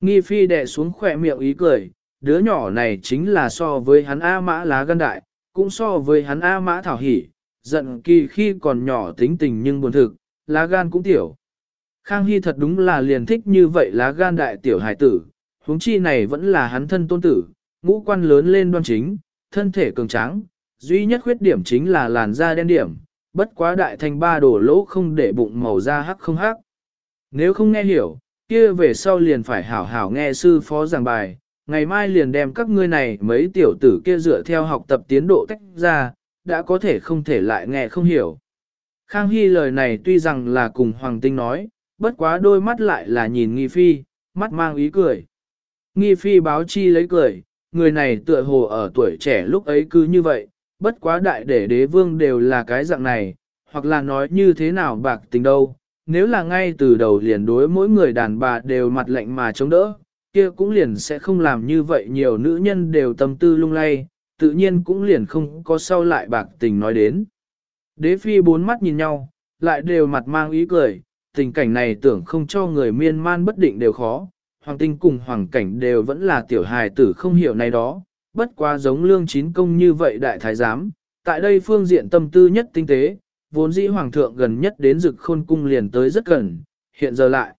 Nghi phi đè xuống khỏe miệng ý cười, đứa nhỏ này chính là so với hắn A mã lá gan đại, cũng so với hắn A mã thảo hỉ, giận kỳ khi còn nhỏ tính tình nhưng buồn thực, lá gan cũng tiểu. Khang Hy thật đúng là liền thích như vậy lá gan đại tiểu hải tử, huống chi này vẫn là hắn thân tôn tử, ngũ quan lớn lên đoan chính, thân thể cường tráng, duy nhất khuyết điểm chính là làn da đen điểm, bất quá đại thành ba đổ lỗ không để bụng màu da hắc không hắc. Nếu không nghe hiểu, kia về sau liền phải hảo hảo nghe sư phó giảng bài, ngày mai liền đem các ngươi này mấy tiểu tử kia dựa theo học tập tiến độ tách ra, đã có thể không thể lại nghe không hiểu. Khang Hy lời này tuy rằng là cùng Hoàng Tinh nói, bất quá đôi mắt lại là nhìn Nghi Phi, mắt mang ý cười. Nghi Phi báo chi lấy cười, người này tựa hồ ở tuổi trẻ lúc ấy cứ như vậy, bất quá đại để đế vương đều là cái dạng này, hoặc là nói như thế nào bạc tình đâu, nếu là ngay từ đầu liền đối mỗi người đàn bà đều mặt lạnh mà chống đỡ, kia cũng liền sẽ không làm như vậy nhiều nữ nhân đều tâm tư lung lay, tự nhiên cũng liền không có sau lại bạc tình nói đến. Đế phi bốn mắt nhìn nhau, lại đều mặt mang ý cười, tình cảnh này tưởng không cho người miên man bất định đều khó, hoàng tinh cùng hoàng cảnh đều vẫn là tiểu hài tử không hiểu này đó, bất quá giống lương chín công như vậy đại thái giám, tại đây phương diện tâm tư nhất tinh tế, vốn dĩ hoàng thượng gần nhất đến rực khôn cung liền tới rất gần, hiện giờ lại.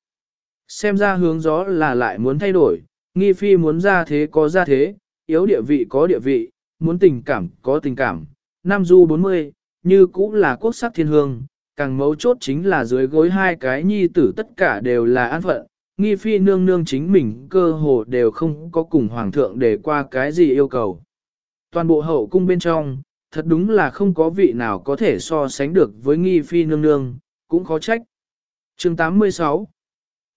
Xem ra hướng gió là lại muốn thay đổi, nghi phi muốn ra thế có ra thế, yếu địa vị có địa vị, muốn tình cảm có tình cảm. Nam du 40, như cũ là quốc sắc thiên hương, càng mấu chốt chính là dưới gối hai cái nhi tử tất cả đều là an phận. Nghi phi nương nương chính mình cơ hồ đều không có cùng hoàng thượng để qua cái gì yêu cầu. Toàn bộ hậu cung bên trong, thật đúng là không có vị nào có thể so sánh được với nghi phi nương nương, cũng khó trách. chương 86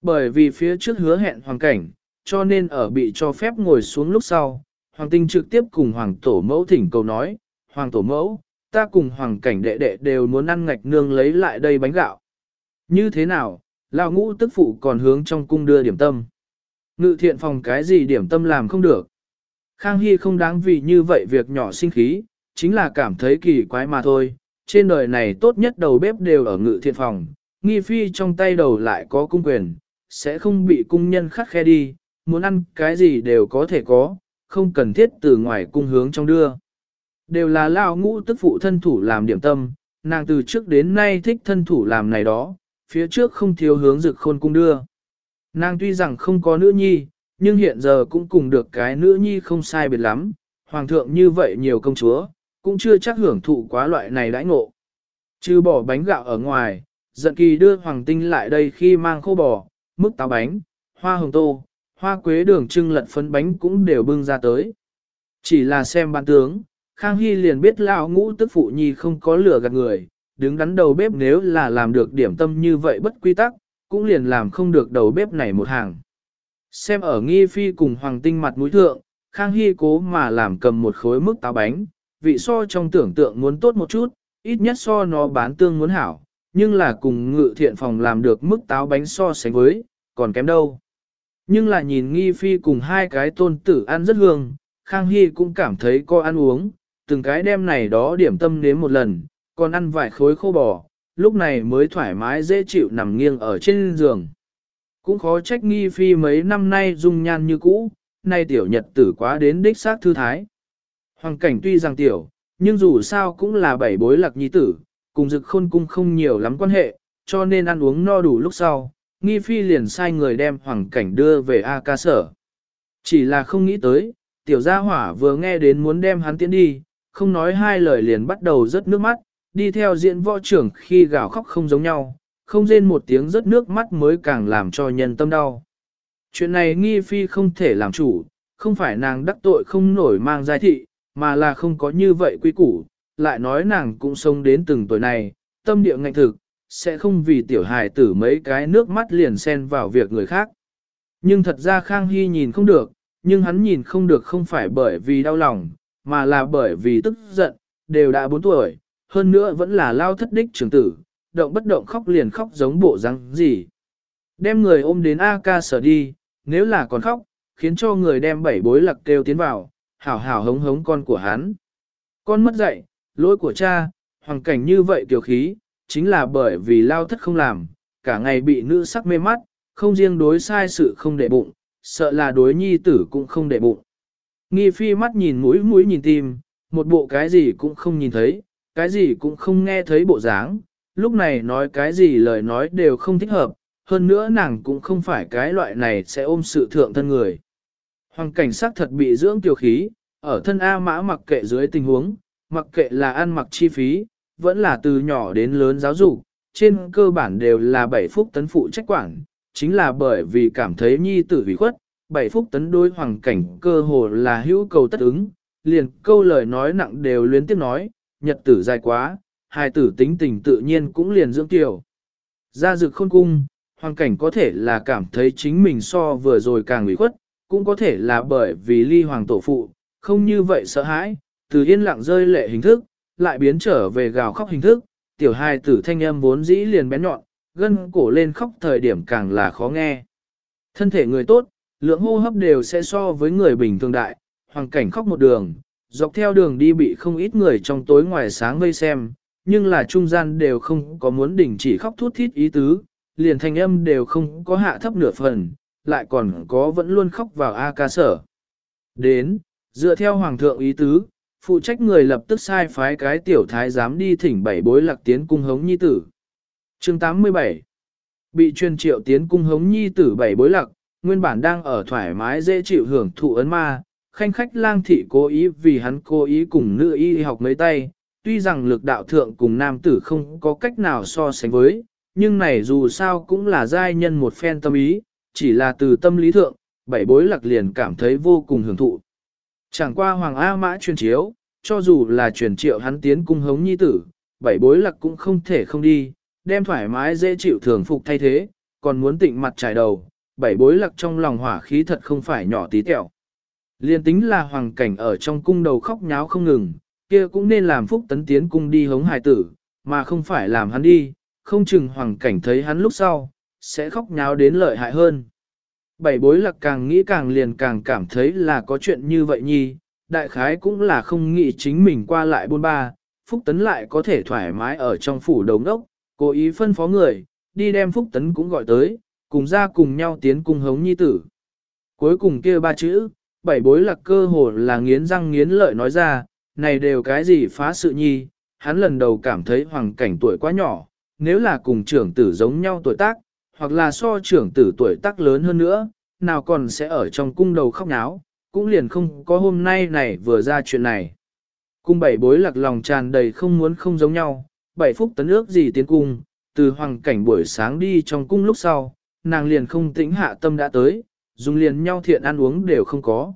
Bởi vì phía trước hứa hẹn hoàng cảnh, cho nên ở bị cho phép ngồi xuống lúc sau, hoàng tinh trực tiếp cùng hoàng tổ mẫu thỉnh cầu nói, hoàng tổ mẫu, ta cùng hoàng cảnh đệ đệ đều muốn ăn ngạch nương lấy lại đây bánh gạo. Như thế nào, lão ngũ tức phụ còn hướng trong cung đưa điểm tâm. Ngự thiện phòng cái gì điểm tâm làm không được. Khang Hy không đáng vì như vậy việc nhỏ sinh khí, chính là cảm thấy kỳ quái mà thôi. Trên đời này tốt nhất đầu bếp đều ở ngự thiện phòng, nghi phi trong tay đầu lại có cung quyền, sẽ không bị cung nhân khắc khe đi, muốn ăn cái gì đều có thể có, không cần thiết từ ngoài cung hướng trong đưa. Đều là lao ngũ tức phụ thân thủ làm điểm tâm, nàng từ trước đến nay thích thân thủ làm này đó, phía trước không thiếu hướng rực khôn cung đưa. Nàng tuy rằng không có nữ nhi, nhưng hiện giờ cũng cùng được cái nữ nhi không sai biệt lắm, hoàng thượng như vậy nhiều công chúa, cũng chưa chắc hưởng thụ quá loại này đãi ngộ. Chứ bỏ bánh gạo ở ngoài, giận kỳ đưa hoàng tinh lại đây khi mang khô bò, mức táo bánh, hoa hồng tô, hoa quế đường trưng lật phấn bánh cũng đều bưng ra tới. Chỉ là xem ban tướng, Khang Hy liền biết lão ngũ tức phụ nhi không có lửa gạt người, đứng đắn đầu bếp nếu là làm được điểm tâm như vậy bất quy tắc, cũng liền làm không được đầu bếp này một hàng. Xem ở nghi phi cùng hoàng tinh mặt mũi thượng, Khang Hy cố mà làm cầm một khối mức táo bánh, vị so trong tưởng tượng muốn tốt một chút, ít nhất so nó bán tương muốn hảo, nhưng là cùng ngự thiện phòng làm được mức táo bánh so sánh với, còn kém đâu. Nhưng là nhìn nghi phi cùng hai cái tôn tử ăn rất hương, Khang Hy cũng cảm thấy có ăn uống, từng cái đem này đó điểm tâm nếm một lần, còn ăn vài khối khô bò, lúc này mới thoải mái dễ chịu nằm nghiêng ở trên giường. Cũng khó trách nghi phi mấy năm nay dung nhan như cũ, nay tiểu nhật tử quá đến đích xác thư thái. Hoàng cảnh tuy rằng tiểu, nhưng dù sao cũng là bảy bối lạc nhi tử, cùng dực khôn cung không nhiều lắm quan hệ, cho nên ăn uống no đủ lúc sau, nghi phi liền sai người đem hoàng cảnh đưa về A ca sở. Chỉ là không nghĩ tới, tiểu gia hỏa vừa nghe đến muốn đem hắn tiến đi, không nói hai lời liền bắt đầu rớt nước mắt, đi theo diễn võ trưởng khi gào khóc không giống nhau, không rên một tiếng rớt nước mắt mới càng làm cho nhân tâm đau. Chuyện này nghi phi không thể làm chủ, không phải nàng đắc tội không nổi mang giai thị, mà là không có như vậy quy củ, lại nói nàng cũng sống đến từng tuổi này, tâm địa ngạnh thực, sẽ không vì tiểu hài tử mấy cái nước mắt liền xen vào việc người khác. Nhưng thật ra Khang Hy nhìn không được, nhưng hắn nhìn không được không phải bởi vì đau lòng, mà là bởi vì tức giận, đều đã 4 tuổi, hơn nữa vẫn là lao thất đích trưởng tử, động bất động khóc liền khóc giống bộ răng gì. Đem người ôm đến A ca sở đi, nếu là còn khóc, khiến cho người đem bảy bối lặc kêu tiến vào, hảo hảo hống hống con của hắn. Con mất dạy, lỗi của cha, hoàn cảnh như vậy tiểu khí, chính là bởi vì lao thất không làm, cả ngày bị nữ sắc mê mắt, không riêng đối sai sự không để bụng, sợ là đối nhi tử cũng không để bụng. Nghi phi mắt nhìn mũi mũi nhìn tim, một bộ cái gì cũng không nhìn thấy, cái gì cũng không nghe thấy bộ dáng, lúc này nói cái gì lời nói đều không thích hợp, hơn nữa nàng cũng không phải cái loại này sẽ ôm sự thượng thân người. Hoàng cảnh sát thật bị dưỡng tiểu khí, ở thân A mã mặc kệ dưới tình huống, mặc kệ là ăn mặc chi phí, vẫn là từ nhỏ đến lớn giáo dục, trên cơ bản đều là bảy phúc tấn phụ trách quản, chính là bởi vì cảm thấy nhi tử bị khuất, bảy phúc tấn đối hoàng cảnh cơ hồ là hữu cầu tất ứng, liền câu lời nói nặng đều luyến tiếp nói, nhật tử dài quá, hai tử tính tình tự nhiên cũng liền dưỡng tiểu. Ra dực khôn cung, hoàng cảnh có thể là cảm thấy chính mình so vừa rồi càng ủy khuất, cũng có thể là bởi vì ly hoàng tổ phụ, không như vậy sợ hãi, từ yên lặng rơi lệ hình thức, lại biến trở về gào khóc hình thức, tiểu hai tử thanh âm vốn dĩ liền bén nhọn, gân cổ lên khóc thời điểm càng là khó nghe. Thân thể người tốt, lượng hô hấp đều sẽ so với người bình thường đại, hoàng cảnh khóc một đường, dọc theo đường đi bị không ít người trong tối ngoài sáng vây xem, nhưng là trung gian đều không có muốn đình chỉ khóc thút thít ý tứ, liền thanh âm đều không có hạ thấp nửa phần, lại còn có vẫn luôn khóc vào A ca sở. Đến, dựa theo hoàng thượng ý tứ, phụ trách người lập tức sai phái cái tiểu thái giám đi thỉnh bảy bối lạc tiến cung hống nhi tử. chương 87 Bị truyền triệu tiến cung hống nhi tử bảy bối lạc, nguyên bản đang ở thoải mái dễ chịu hưởng thụ ấn ma, khanh khách lang thị cố ý vì hắn cố ý cùng nữ y học mấy tay, tuy rằng lực đạo thượng cùng nam tử không có cách nào so sánh với, nhưng này dù sao cũng là giai nhân một phen tâm ý, chỉ là từ tâm lý thượng, bảy bối lạc liền cảm thấy vô cùng hưởng thụ. Chẳng qua Hoàng A Mã truyền chiếu, cho dù là truyền triệu hắn tiến cung hống nhi tử, bảy bối lạc cũng không thể không đi, đem thoải mái dễ chịu thường phục thay thế, còn muốn tịnh mặt trải đầu, bảy bối lạc trong lòng hỏa khí thật không phải nhỏ tí tẹo. Liên tính là hoàng cảnh ở trong cung đầu khóc nháo không ngừng, kia cũng nên làm phúc tấn tiến cung đi hống hài tử, mà không phải làm hắn đi, không chừng hoàng cảnh thấy hắn lúc sau, sẽ khóc nháo đến lợi hại hơn. Bảy bối lạc càng nghĩ càng liền càng cảm thấy là có chuyện như vậy nhi, đại khái cũng là không nghĩ chính mình qua lại bôn ba, Phúc Tấn lại có thể thoải mái ở trong phủ đầu ngốc, cố ý phân phó người, đi đem Phúc Tấn cũng gọi tới, cùng ra cùng nhau tiến cung hống nhi tử. Cuối cùng kia ba chữ, bảy bối lạc cơ hồ là nghiến răng nghiến lợi nói ra, này đều cái gì phá sự nhi, hắn lần đầu cảm thấy hoàng cảnh tuổi quá nhỏ, nếu là cùng trưởng tử giống nhau tuổi tác, hoặc là so trưởng tử tuổi tác lớn hơn nữa, nào còn sẽ ở trong cung đầu khóc náo, cũng liền không có hôm nay này vừa ra chuyện này. Cung bảy bối lạc lòng tràn đầy không muốn không giống nhau, bảy phúc tấn ước gì tiến cung, từ hoàng cảnh buổi sáng đi trong cung lúc sau, nàng liền không tĩnh hạ tâm đã tới, dùng liền nhau thiện ăn uống đều không có.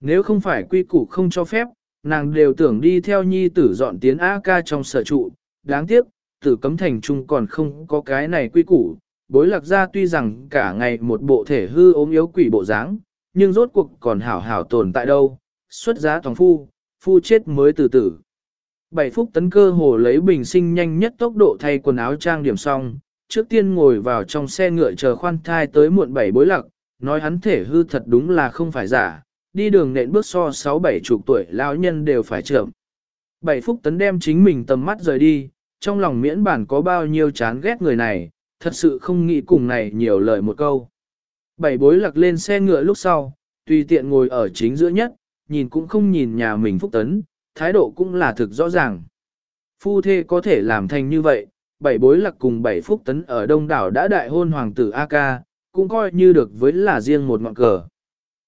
Nếu không phải quy củ không cho phép, nàng đều tưởng đi theo nhi tử dọn tiến A ca trong sở trụ, đáng tiếc, tử cấm thành trung còn không có cái này quy củ, bối lạc gia tuy rằng cả ngày một bộ thể hư ốm yếu quỷ bộ dáng, nhưng rốt cuộc còn hảo hảo tồn tại đâu, xuất giá thòng phu, phu chết mới từ tử. Bảy phúc tấn cơ hồ lấy bình sinh nhanh nhất tốc độ thay quần áo trang điểm xong, trước tiên ngồi vào trong xe ngựa chờ khoan thai tới muộn bảy bối lạc, nói hắn thể hư thật đúng là không phải giả, đi đường nện bước so sáu bảy chục tuổi lão nhân đều phải trưởng. Bảy phúc tấn đem chính mình tầm mắt rời đi, trong lòng miễn bản có bao nhiêu chán ghét người này, thật sự không nghĩ cùng này nhiều lời một câu. Bảy bối lặc lên xe ngựa lúc sau, tùy tiện ngồi ở chính giữa nhất, nhìn cũng không nhìn nhà mình phúc tấn, thái độ cũng là thực rõ ràng. Phu thê có thể làm thành như vậy, bảy bối lặc cùng bảy phúc tấn ở đông đảo đã đại hôn hoàng tử A-ca, cũng coi như được với là riêng một ngọn cờ.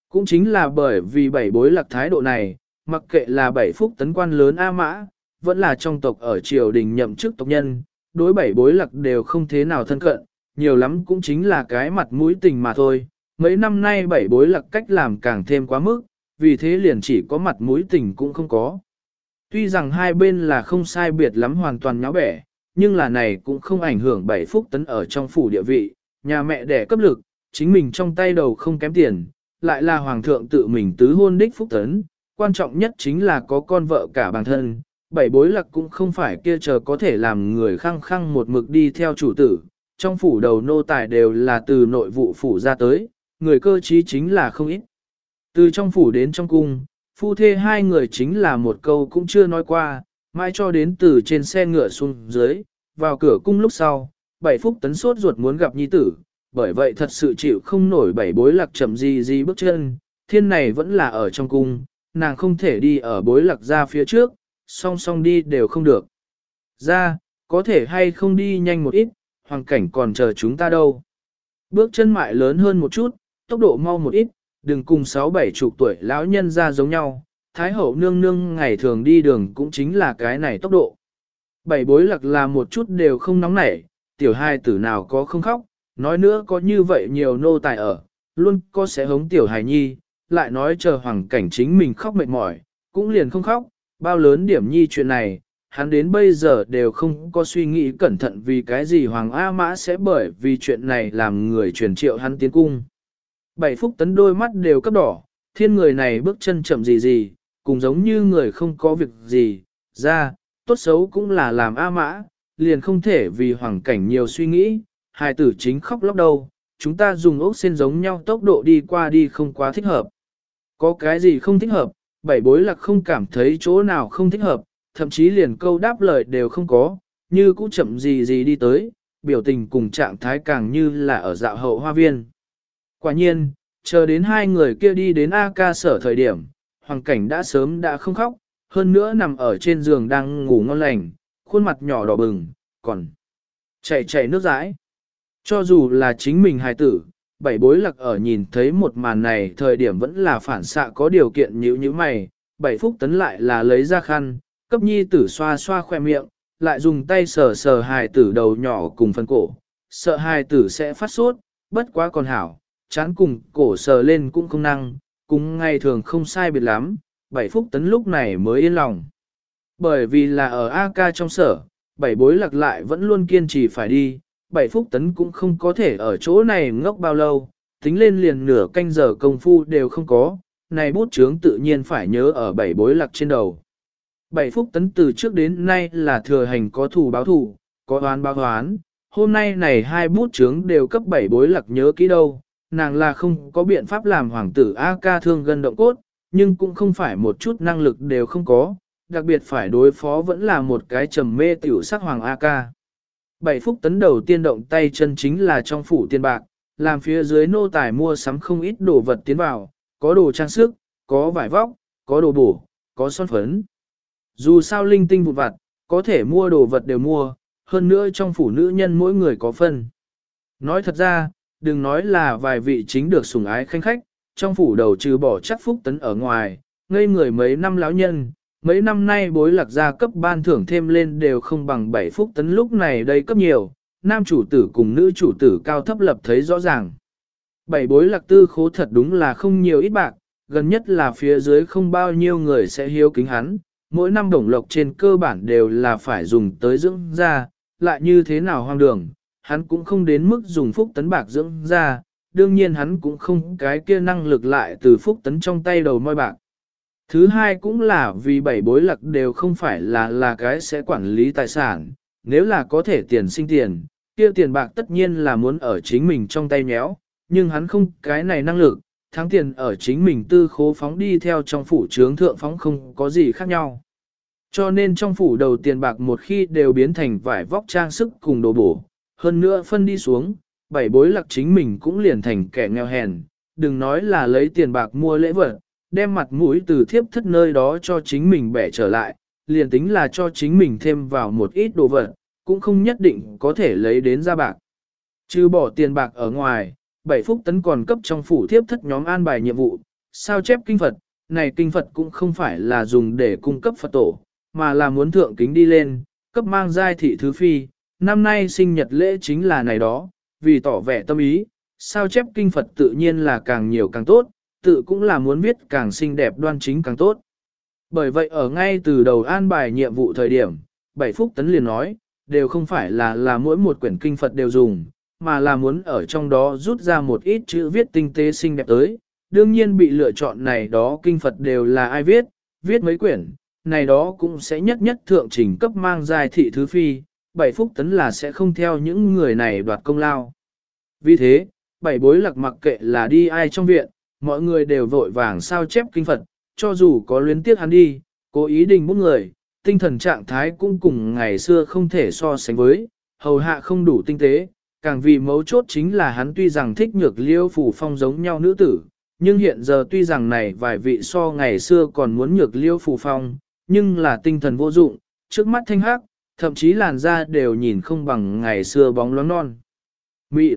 Cũng chính là bởi vì bảy bối lặc thái độ này, mặc kệ là bảy phúc tấn quan lớn A Mã, vẫn là trong tộc ở triều đình nhậm chức tộc nhân, đối bảy bối lặc đều không thế nào thân cận, nhiều lắm cũng chính là cái mặt mũi tình mà thôi. Mấy năm nay bảy bối lặc cách làm càng thêm quá mức, vì thế liền chỉ có mặt mũi tình cũng không có. Tuy rằng hai bên là không sai biệt lắm hoàn toàn nháo bẻ, nhưng là này cũng không ảnh hưởng bảy phúc tấn ở trong phủ địa vị, nhà mẹ đẻ cấp lực, chính mình trong tay đầu không kém tiền, lại là hoàng thượng tự mình tứ hôn đích phúc tấn, quan trọng nhất chính là có con vợ cả bản thân, bảy bối lạc cũng không phải kia chờ có thể làm người khăng khăng một mực đi theo chủ tử, trong phủ đầu nô tài đều là từ nội vụ phủ ra tới, người cơ trí chính là không ít. Từ trong phủ đến trong cung, phu thê hai người chính là một câu cũng chưa nói qua, mai cho đến từ trên xe ngựa xuống dưới, vào cửa cung lúc sau, bảy phúc tấn sốt ruột muốn gặp nhi tử, bởi vậy thật sự chịu không nổi bảy bối lạc chậm gì gì bước chân, thiên này vẫn là ở trong cung, nàng không thể đi ở bối lạc ra phía trước, song song đi đều không được. Ra, có thể hay không đi nhanh một ít, hoàng cảnh còn chờ chúng ta đâu. Bước chân mại lớn hơn một chút, tốc độ mau một ít, đừng cùng sáu bảy chục tuổi lão nhân ra giống nhau, thái hậu nương nương ngày thường đi đường cũng chính là cái này tốc độ. Bảy bối lạc là một chút đều không nóng nảy, tiểu hai tử nào có không khóc, nói nữa có như vậy nhiều nô tài ở, luôn có sẽ hống tiểu hài nhi, lại nói chờ hoàng cảnh chính mình khóc mệt mỏi, cũng liền không khóc, bao lớn điểm nhi chuyện này, hắn đến bây giờ đều không có suy nghĩ cẩn thận vì cái gì Hoàng A Mã sẽ bởi vì chuyện này làm người truyền triệu hắn tiến cung. Bảy phúc tấn đôi mắt đều cấp đỏ, thiên người này bước chân chậm gì gì, cùng giống như người không có việc gì, ra, tốt xấu cũng là làm A Mã, liền không thể vì hoàng cảnh nhiều suy nghĩ, hài tử chính khóc lóc đâu, chúng ta dùng ốc sen giống nhau tốc độ đi qua đi không quá thích hợp. Có cái gì không thích hợp, bảy bối lạc không cảm thấy chỗ nào không thích hợp, thậm chí liền câu đáp lời đều không có, như cũ chậm gì gì đi tới, biểu tình cùng trạng thái càng như là ở dạo hậu hoa viên. Quả nhiên, chờ đến hai người kia đi đến A ca sở thời điểm, hoàng cảnh đã sớm đã không khóc, hơn nữa nằm ở trên giường đang ngủ ngon lành, khuôn mặt nhỏ đỏ bừng, còn chảy chảy nước rãi. Cho dù là chính mình hài tử, bảy bối lạc ở nhìn thấy một màn này thời điểm vẫn là phản xạ có điều kiện nhữ như mày, bảy phúc tấn lại là lấy ra khăn, cấp nhi tử xoa xoa khoe miệng, lại dùng tay sờ sờ hài tử đầu nhỏ cùng phần cổ, sợ hài tử sẽ phát sốt, bất quá còn hảo, chán cùng cổ sờ lên cũng không năng, cũng ngày thường không sai biệt lắm, bảy phúc tấn lúc này mới yên lòng. Bởi vì là ở AK trong sở, bảy bối lạc lại vẫn luôn kiên trì phải đi, bảy phúc tấn cũng không có thể ở chỗ này ngốc bao lâu, tính lên liền nửa canh giờ công phu đều không có, này bút chướng tự nhiên phải nhớ ở bảy bối lạc trên đầu. Bảy phúc tấn từ trước đến nay là thừa hành có thù báo thù, có oán báo oán, hôm nay này hai bút chướng đều cấp bảy bối lạc nhớ kỹ đâu, nàng là không có biện pháp làm hoàng tử A ca thương gần động cốt, nhưng cũng không phải một chút năng lực đều không có, đặc biệt phải đối phó vẫn là một cái trầm mê tiểu sắc hoàng A ca. Bảy phúc tấn đầu tiên động tay chân chính là trong phủ tiền bạc, làm phía dưới nô tài mua sắm không ít đồ vật tiến vào, có đồ trang sức, có vải vóc, có đồ bổ, có son phấn. Dù sao linh tinh vụn vặt, có thể mua đồ vật đều mua, hơn nữa trong phủ nữ nhân mỗi người có phân. Nói thật ra, đừng nói là vài vị chính được sủng ái khanh khách, trong phủ đầu trừ bỏ chắc phúc tấn ở ngoài, ngây người mấy năm lão nhân, mấy năm nay bối lạc gia cấp ban thưởng thêm lên đều không bằng 7 phúc tấn lúc này đây cấp nhiều, nam chủ tử cùng nữ chủ tử cao thấp lập thấy rõ ràng. Bảy bối lạc tư khố thật đúng là không nhiều ít bạc, gần nhất là phía dưới không bao nhiêu người sẽ hiếu kính hắn, mỗi năm đồng lộc trên cơ bản đều là phải dùng tới dưỡng ra, lại như thế nào hoang đường, hắn cũng không đến mức dùng phúc tấn bạc dưỡng ra, đương nhiên hắn cũng không cái kia năng lực lại từ phúc tấn trong tay đầu môi bạc. Thứ hai cũng là vì bảy bối lạc đều không phải là là cái sẽ quản lý tài sản, nếu là có thể tiền sinh tiền, kia tiền bạc tất nhiên là muốn ở chính mình trong tay nhéo, nhưng hắn không cái này năng lực, thắng tiền ở chính mình tư khố phóng đi theo trong phủ trướng thượng phóng không có gì khác nhau. Cho nên trong phủ đầu tiền bạc một khi đều biến thành vải vóc trang sức cùng đồ bổ, hơn nữa phân đi xuống, bảy bối lạc chính mình cũng liền thành kẻ nghèo hèn, đừng nói là lấy tiền bạc mua lễ vật, đem mặt mũi từ thiếp thất nơi đó cho chính mình bẻ trở lại, liền tính là cho chính mình thêm vào một ít đồ vật, cũng không nhất định có thể lấy đến ra bạc. Chứ bỏ tiền bạc ở ngoài, bảy phúc tấn còn cấp trong phủ thiếp thất nhóm an bài nhiệm vụ, sao chép kinh Phật, này kinh Phật cũng không phải là dùng để cung cấp Phật tổ, mà là muốn thượng kính đi lên, cấp mang giai thị thứ phi, năm nay sinh nhật lễ chính là này đó, vì tỏ vẻ tâm ý, sao chép kinh Phật tự nhiên là càng nhiều càng tốt, tự cũng là muốn viết càng xinh đẹp đoan chính càng tốt. Bởi vậy ở ngay từ đầu an bài nhiệm vụ thời điểm, Bảy Phúc Tấn liền nói, đều không phải là là mỗi một quyển kinh Phật đều dùng, mà là muốn ở trong đó rút ra một ít chữ viết tinh tế xinh đẹp tới. Đương nhiên bị lựa chọn này đó kinh Phật đều là ai viết, viết mấy quyển, này đó cũng sẽ nhất nhất thượng trình cấp mang dài thị thứ phi, bảy phúc tấn là sẽ không theo những người này đoạt công lao. Vì thế, bảy bối lạc mặc kệ là đi ai trong viện, mọi người đều vội vàng sao chép kinh Phật, cho dù có luyến tiếc hắn đi, cố ý đình bút người, tinh thần trạng thái cũng cùng ngày xưa không thể so sánh với, hầu hạ không đủ tinh tế, càng vì mấu chốt chính là hắn tuy rằng thích nhược liêu phủ phong giống nhau nữ tử, nhưng hiện giờ tuy rằng này vài vị so ngày xưa còn muốn nhược liêu phủ phong, nhưng là tinh thần vô dụng, trước mắt thanh hắc, thậm chí làn da đều nhìn không bằng ngày xưa bóng loáng non. Mị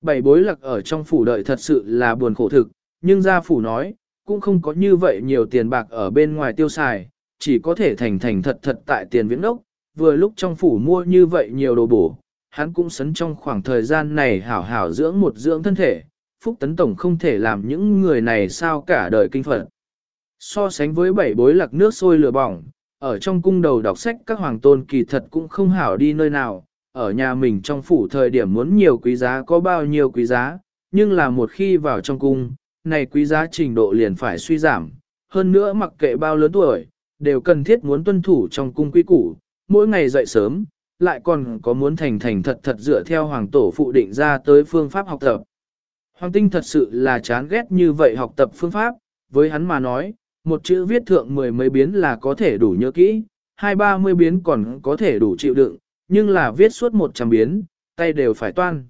Bảy bối lạc ở trong phủ đợi thật sự là buồn khổ thực, nhưng gia phủ nói, cũng không có như vậy nhiều tiền bạc ở bên ngoài tiêu xài, chỉ có thể thành thành thật thật tại tiền viễn đốc, vừa lúc trong phủ mua như vậy nhiều đồ bổ, hắn cũng sấn trong khoảng thời gian này hảo hảo dưỡng một dưỡng thân thể, Phúc Tấn Tổng không thể làm những người này sao cả đời kinh phật. So sánh với bảy bối lạc nước sôi lửa bỏng, ở trong cung đầu đọc sách các hoàng tôn kỳ thật cũng không hảo đi nơi nào, ở nhà mình trong phủ thời điểm muốn nhiều quý giá có bao nhiêu quý giá, nhưng là một khi vào trong cung, này quý giá trình độ liền phải suy giảm, hơn nữa mặc kệ bao lớn tuổi, đều cần thiết muốn tuân thủ trong cung quý củ, mỗi ngày dậy sớm, lại còn có muốn thành thành thật thật dựa theo hoàng tổ phụ định ra tới phương pháp học tập. Hoàng tinh thật sự là chán ghét như vậy học tập phương pháp, với hắn mà nói, một chữ viết thượng mười mấy biến là có thể đủ nhớ kỹ, hai ba mươi biến còn có thể đủ chịu đựng, nhưng là viết suốt một trăm biến, tay đều phải toan.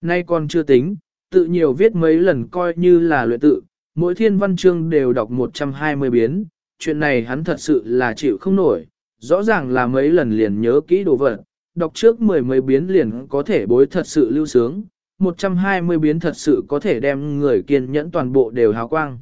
Nay còn chưa tính, tự nhiều viết mấy lần coi như là luyện tự, mỗi thiên văn chương đều đọc 120 biến, chuyện này hắn thật sự là chịu không nổi, rõ ràng là mấy lần liền nhớ kỹ đồ vật, đọc trước mười mấy biến liền có thể bối thật sự lưu sướng, 120 biến thật sự có thể đem người kiên nhẫn toàn bộ đều hào quang.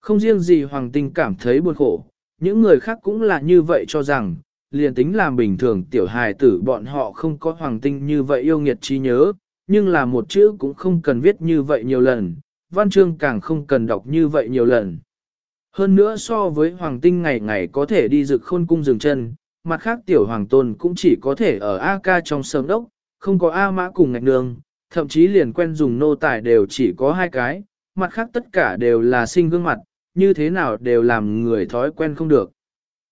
Không riêng gì Hoàng Tinh cảm thấy buồn khổ, những người khác cũng là như vậy cho rằng, liền tính làm bình thường tiểu hài tử bọn họ không có Hoàng Tinh như vậy yêu nghiệt trí nhớ, nhưng là một chữ cũng không cần viết như vậy nhiều lần, văn chương càng không cần đọc như vậy nhiều lần. Hơn nữa so với Hoàng Tinh ngày ngày có thể đi rực khôn cung dừng chân, mặt khác tiểu Hoàng Tôn cũng chỉ có thể ở A ca trong sớm đốc, không có A mã cùng ngạch đường, thậm chí liền quen dùng nô tài đều chỉ có hai cái, mặt khác tất cả đều là sinh gương mặt, như thế nào đều làm người thói quen không được.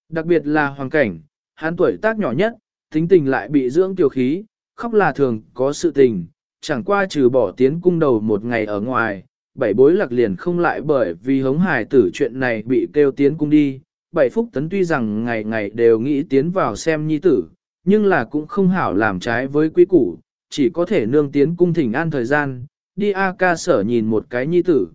Đặc biệt là hoàng cảnh, hắn tuổi tác nhỏ nhất, tính tình lại bị dưỡng tiểu khí, khóc là thường có sự tình, chẳng qua trừ bỏ tiến cung đầu một ngày ở ngoài, bảy bối lạc liền không lại bởi vì hống hài tử chuyện này bị kêu tiến cung đi. Bảy phúc tấn tuy rằng ngày ngày đều nghĩ tiến vào xem nhi tử, nhưng là cũng không hảo làm trái với quý củ, chỉ có thể nương tiến cung thỉnh an thời gian, đi A ca sở nhìn một cái nhi tử.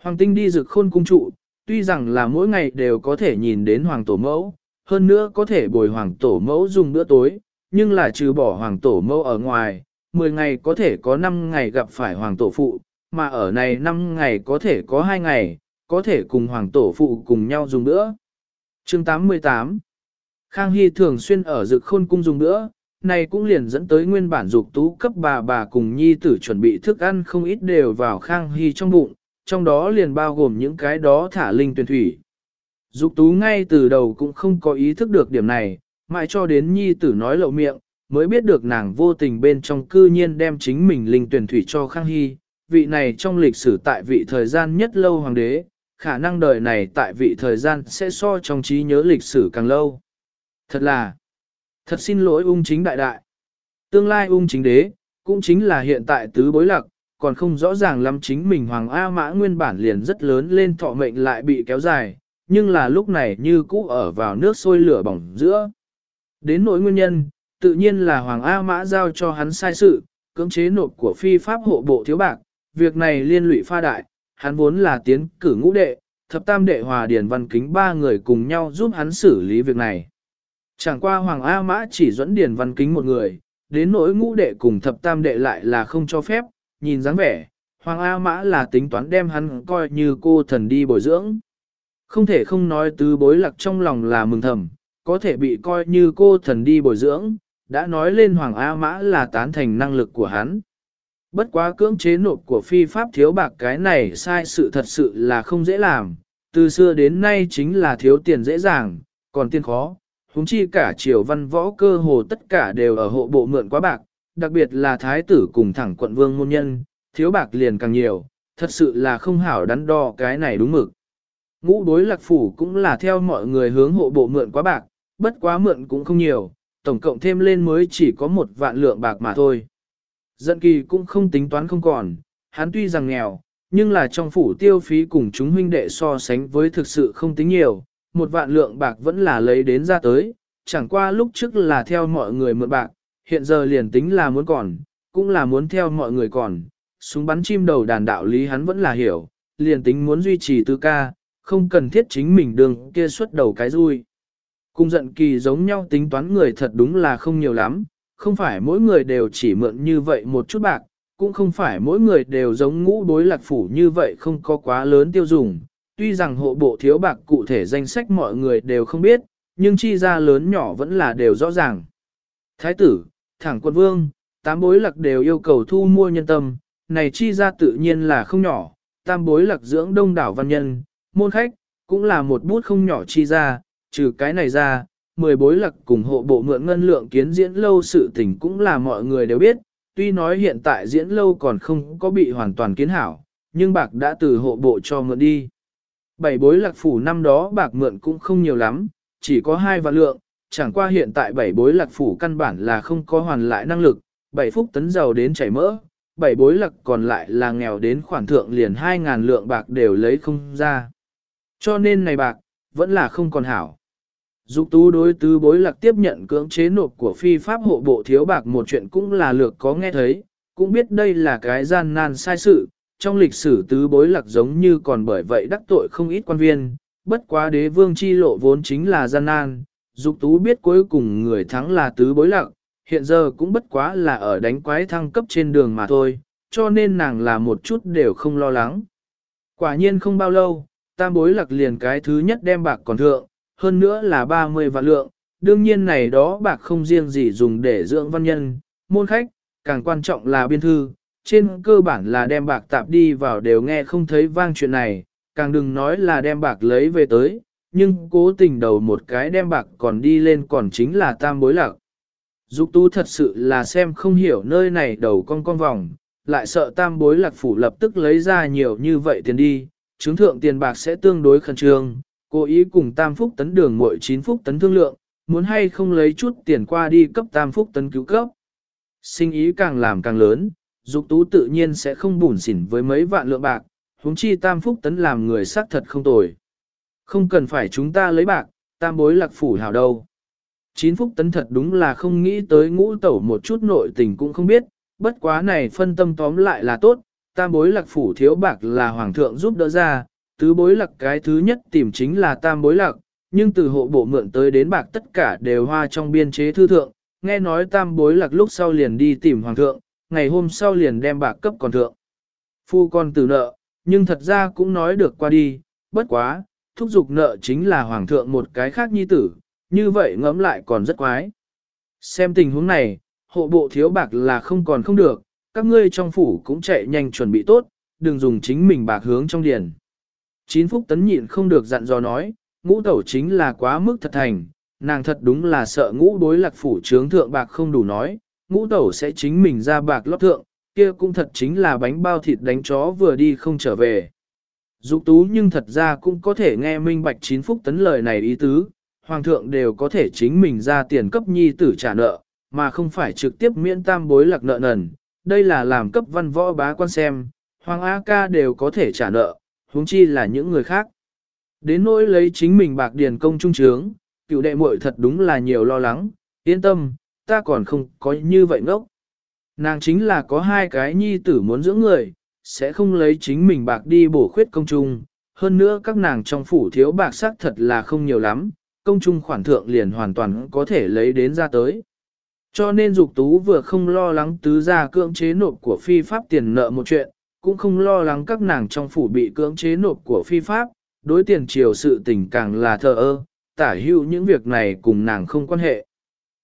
Hoàng tinh đi rực khôn cung trụ, tuy rằng là mỗi ngày đều có thể nhìn đến hoàng tổ mẫu, hơn nữa có thể bồi hoàng tổ mẫu dùng bữa tối, nhưng là trừ bỏ hoàng tổ mẫu ở ngoài, 10 ngày có thể có 5 ngày gặp phải hoàng tổ phụ, mà ở này 5 ngày có thể có 2 ngày, có thể cùng hoàng tổ phụ cùng nhau dùng nữa. Chương 88 Khang Hy thường xuyên ở dực khôn cung dùng nữa, này cũng liền dẫn tới nguyên bản dục tú cấp bà bà cùng nhi tử chuẩn bị thức ăn không ít đều vào Khang Hy trong bụng, trong đó liền bao gồm những cái đó thả linh tuyển thủy. Dục tú ngay từ đầu cũng không có ý thức được điểm này, mãi cho đến nhi tử nói lậu miệng, mới biết được nàng vô tình bên trong cư nhiên đem chính mình linh tuyển thủy cho Khang Hy, vị này trong lịch sử tại vị thời gian nhất lâu hoàng đế, khả năng đời này tại vị thời gian sẽ so trong trí nhớ lịch sử càng lâu. Thật là, thật xin lỗi ung chính đại đại. Tương lai ung chính đế, cũng chính là hiện tại tứ bối lạc, còn không rõ ràng lắm chính mình Hoàng A Mã nguyên bản liền rất lớn lên thọ mệnh lại bị kéo dài, nhưng là lúc này như cũ ở vào nước sôi lửa bỏng giữa. Đến nỗi nguyên nhân, tự nhiên là Hoàng A Mã giao cho hắn sai sự, cưỡng chế nộp của phi pháp hộ bộ thiếu bạc, việc này liên lụy pha đại, hắn vốn là tiến cử ngũ đệ, thập tam đệ hòa điển văn kính ba người cùng nhau giúp hắn xử lý việc này. Chẳng qua Hoàng A Mã chỉ dẫn điển văn kính một người, đến nỗi ngũ đệ cùng thập tam đệ lại là không cho phép, nhìn dáng vẻ, Hoàng A Mã là tính toán đem hắn coi như cô thần đi bồi dưỡng. Không thể không nói tứ bối lạc trong lòng là mừng thầm, có thể bị coi như cô thần đi bồi dưỡng, đã nói lên Hoàng A Mã là tán thành năng lực của hắn. Bất quá cưỡng chế nộp của phi pháp thiếu bạc cái này sai sự thật sự là không dễ làm, từ xưa đến nay chính là thiếu tiền dễ dàng, còn tiền khó. Húng chi cả triều văn võ cơ hồ tất cả đều ở hộ bộ mượn quá bạc, đặc biệt là thái tử cùng thẳng quận vương môn nhân, thiếu bạc liền càng nhiều, thật sự là không hảo đắn đo cái này đúng mực. Ngũ đối lạc phủ cũng là theo mọi người hướng hộ bộ mượn quá bạc, bất quá mượn cũng không nhiều, tổng cộng thêm lên mới chỉ có một vạn lượng bạc mà thôi. Dận kỳ cũng không tính toán không còn, hắn tuy rằng nghèo, nhưng là trong phủ tiêu phí cùng chúng huynh đệ so sánh với thực sự không tính nhiều, một vạn lượng bạc vẫn là lấy đến ra tới, chẳng qua lúc trước là theo mọi người mượn bạc, hiện giờ liền tính là muốn còn, cũng là muốn theo mọi người còn, súng bắn chim đầu đàn đạo lý hắn vẫn là hiểu, liền tính muốn duy trì tư ca, không cần thiết chính mình đường kia xuất đầu cái vui. Cùng giận kỳ giống nhau tính toán người thật đúng là không nhiều lắm, không phải mỗi người đều chỉ mượn như vậy một chút bạc, cũng không phải mỗi người đều giống ngũ đối lạc phủ như vậy không có quá lớn tiêu dùng. Tuy rằng hộ bộ thiếu bạc cụ thể danh sách mọi người đều không biết, nhưng chi ra lớn nhỏ vẫn là đều rõ ràng. Thái tử, thẳng quân vương, tám bối lạc đều yêu cầu thu mua nhân tâm, này chi ra tự nhiên là không nhỏ, tam bối lạc dưỡng đông đảo văn nhân, môn khách, cũng là một bút không nhỏ chi ra, trừ cái này ra, mười bối lạc cùng hộ bộ mượn ngân lượng kiến diễn lâu sự tình cũng là mọi người đều biết, tuy nói hiện tại diễn lâu còn không có bị hoàn toàn kiến hảo, nhưng bạc đã từ hộ bộ cho mượn đi. Bảy bối lạc phủ năm đó bạc mượn cũng không nhiều lắm, chỉ có hai vạn lượng, chẳng qua hiện tại bảy bối lạc phủ căn bản là không có hoàn lại năng lực, bảy phúc tấn giàu đến chảy mỡ, bảy bối lạc còn lại là nghèo đến khoản thượng liền hai ngàn lượng bạc đều lấy không ra. Cho nên này bạc, vẫn là không còn hảo. Dục tú đối tứ bối lạc tiếp nhận cưỡng chế nộp của phi pháp hộ bộ thiếu bạc một chuyện cũng là lược có nghe thấy, cũng biết đây là cái gian nan sai sự, trong lịch sử tứ bối lạc giống như còn bởi vậy đắc tội không ít quan viên, bất quá đế vương chi lộ vốn chính là gian nan, dục tú biết cuối cùng người thắng là tứ bối lạc, hiện giờ cũng bất quá là ở đánh quái thăng cấp trên đường mà thôi, cho nên nàng là một chút đều không lo lắng. Quả nhiên không bao lâu, tam bối lạc liền cái thứ nhất đem bạc còn thượng, hơn nữa là 30 vạn lượng, đương nhiên này đó bạc không riêng gì dùng để dưỡng văn nhân, môn khách, càng quan trọng là biên thư, trên cơ bản là đem bạc tạp đi vào đều nghe không thấy vang chuyện này, càng đừng nói là đem bạc lấy về tới, nhưng cố tình đầu một cái đem bạc còn đi lên còn chính là tam bối lạc. Dục tu thật sự là xem không hiểu nơi này đầu con con vòng, lại sợ tam bối lạc phủ lập tức lấy ra nhiều như vậy tiền đi, chứng thượng tiền bạc sẽ tương đối khẩn trương, cố ý cùng tam phúc tấn đường mỗi 9 phúc tấn thương lượng, muốn hay không lấy chút tiền qua đi cấp tam phúc tấn cứu cấp. Sinh ý càng làm càng lớn, dục tú tự nhiên sẽ không bùn xỉn với mấy vạn lượng bạc, huống chi tam phúc tấn làm người xác thật không tồi. Không cần phải chúng ta lấy bạc, tam bối lạc phủ hào đâu. Chín phúc tấn thật đúng là không nghĩ tới ngũ tẩu một chút nội tình cũng không biết, bất quá này phân tâm tóm lại là tốt, tam bối lạc phủ thiếu bạc là hoàng thượng giúp đỡ ra, tứ bối lạc cái thứ nhất tìm chính là tam bối lạc, nhưng từ hộ bộ mượn tới đến bạc tất cả đều hoa trong biên chế thư thượng, nghe nói tam bối lạc lúc sau liền đi tìm hoàng thượng, ngày hôm sau liền đem bạc cấp còn thượng. Phu con từ nợ, nhưng thật ra cũng nói được qua đi, bất quá, thúc giục nợ chính là hoàng thượng một cái khác nhi tử, như vậy ngẫm lại còn rất quái. Xem tình huống này, hộ bộ thiếu bạc là không còn không được, các ngươi trong phủ cũng chạy nhanh chuẩn bị tốt, đừng dùng chính mình bạc hướng trong điền. Chín phúc tấn nhịn không được dặn dò nói, ngũ tẩu chính là quá mức thật thành, nàng thật đúng là sợ ngũ đối lạc phủ trướng thượng bạc không đủ nói, ngũ tẩu sẽ chính mình ra bạc lót thượng, kia cũng thật chính là bánh bao thịt đánh chó vừa đi không trở về. Dục tú nhưng thật ra cũng có thể nghe minh bạch chín phúc tấn lời này ý tứ, hoàng thượng đều có thể chính mình ra tiền cấp nhi tử trả nợ, mà không phải trực tiếp miễn tam bối lạc nợ nần, đây là làm cấp văn võ bá quan xem, hoàng A ca đều có thể trả nợ, huống chi là những người khác. Đến nỗi lấy chính mình bạc điền công trung trướng, cựu đệ muội thật đúng là nhiều lo lắng, yên tâm, ta còn không có như vậy ngốc. Nàng chính là có hai cái nhi tử muốn dưỡng người, sẽ không lấy chính mình bạc đi bổ khuyết công trung, hơn nữa các nàng trong phủ thiếu bạc sắc thật là không nhiều lắm, công trung khoản thượng liền hoàn toàn có thể lấy đến ra tới. Cho nên dục tú vừa không lo lắng tứ gia cưỡng chế nộp của phi pháp tiền nợ một chuyện, cũng không lo lắng các nàng trong phủ bị cưỡng chế nộp của phi pháp, đối tiền triều sự tình càng là thờ ơ, tả hữu những việc này cùng nàng không quan hệ.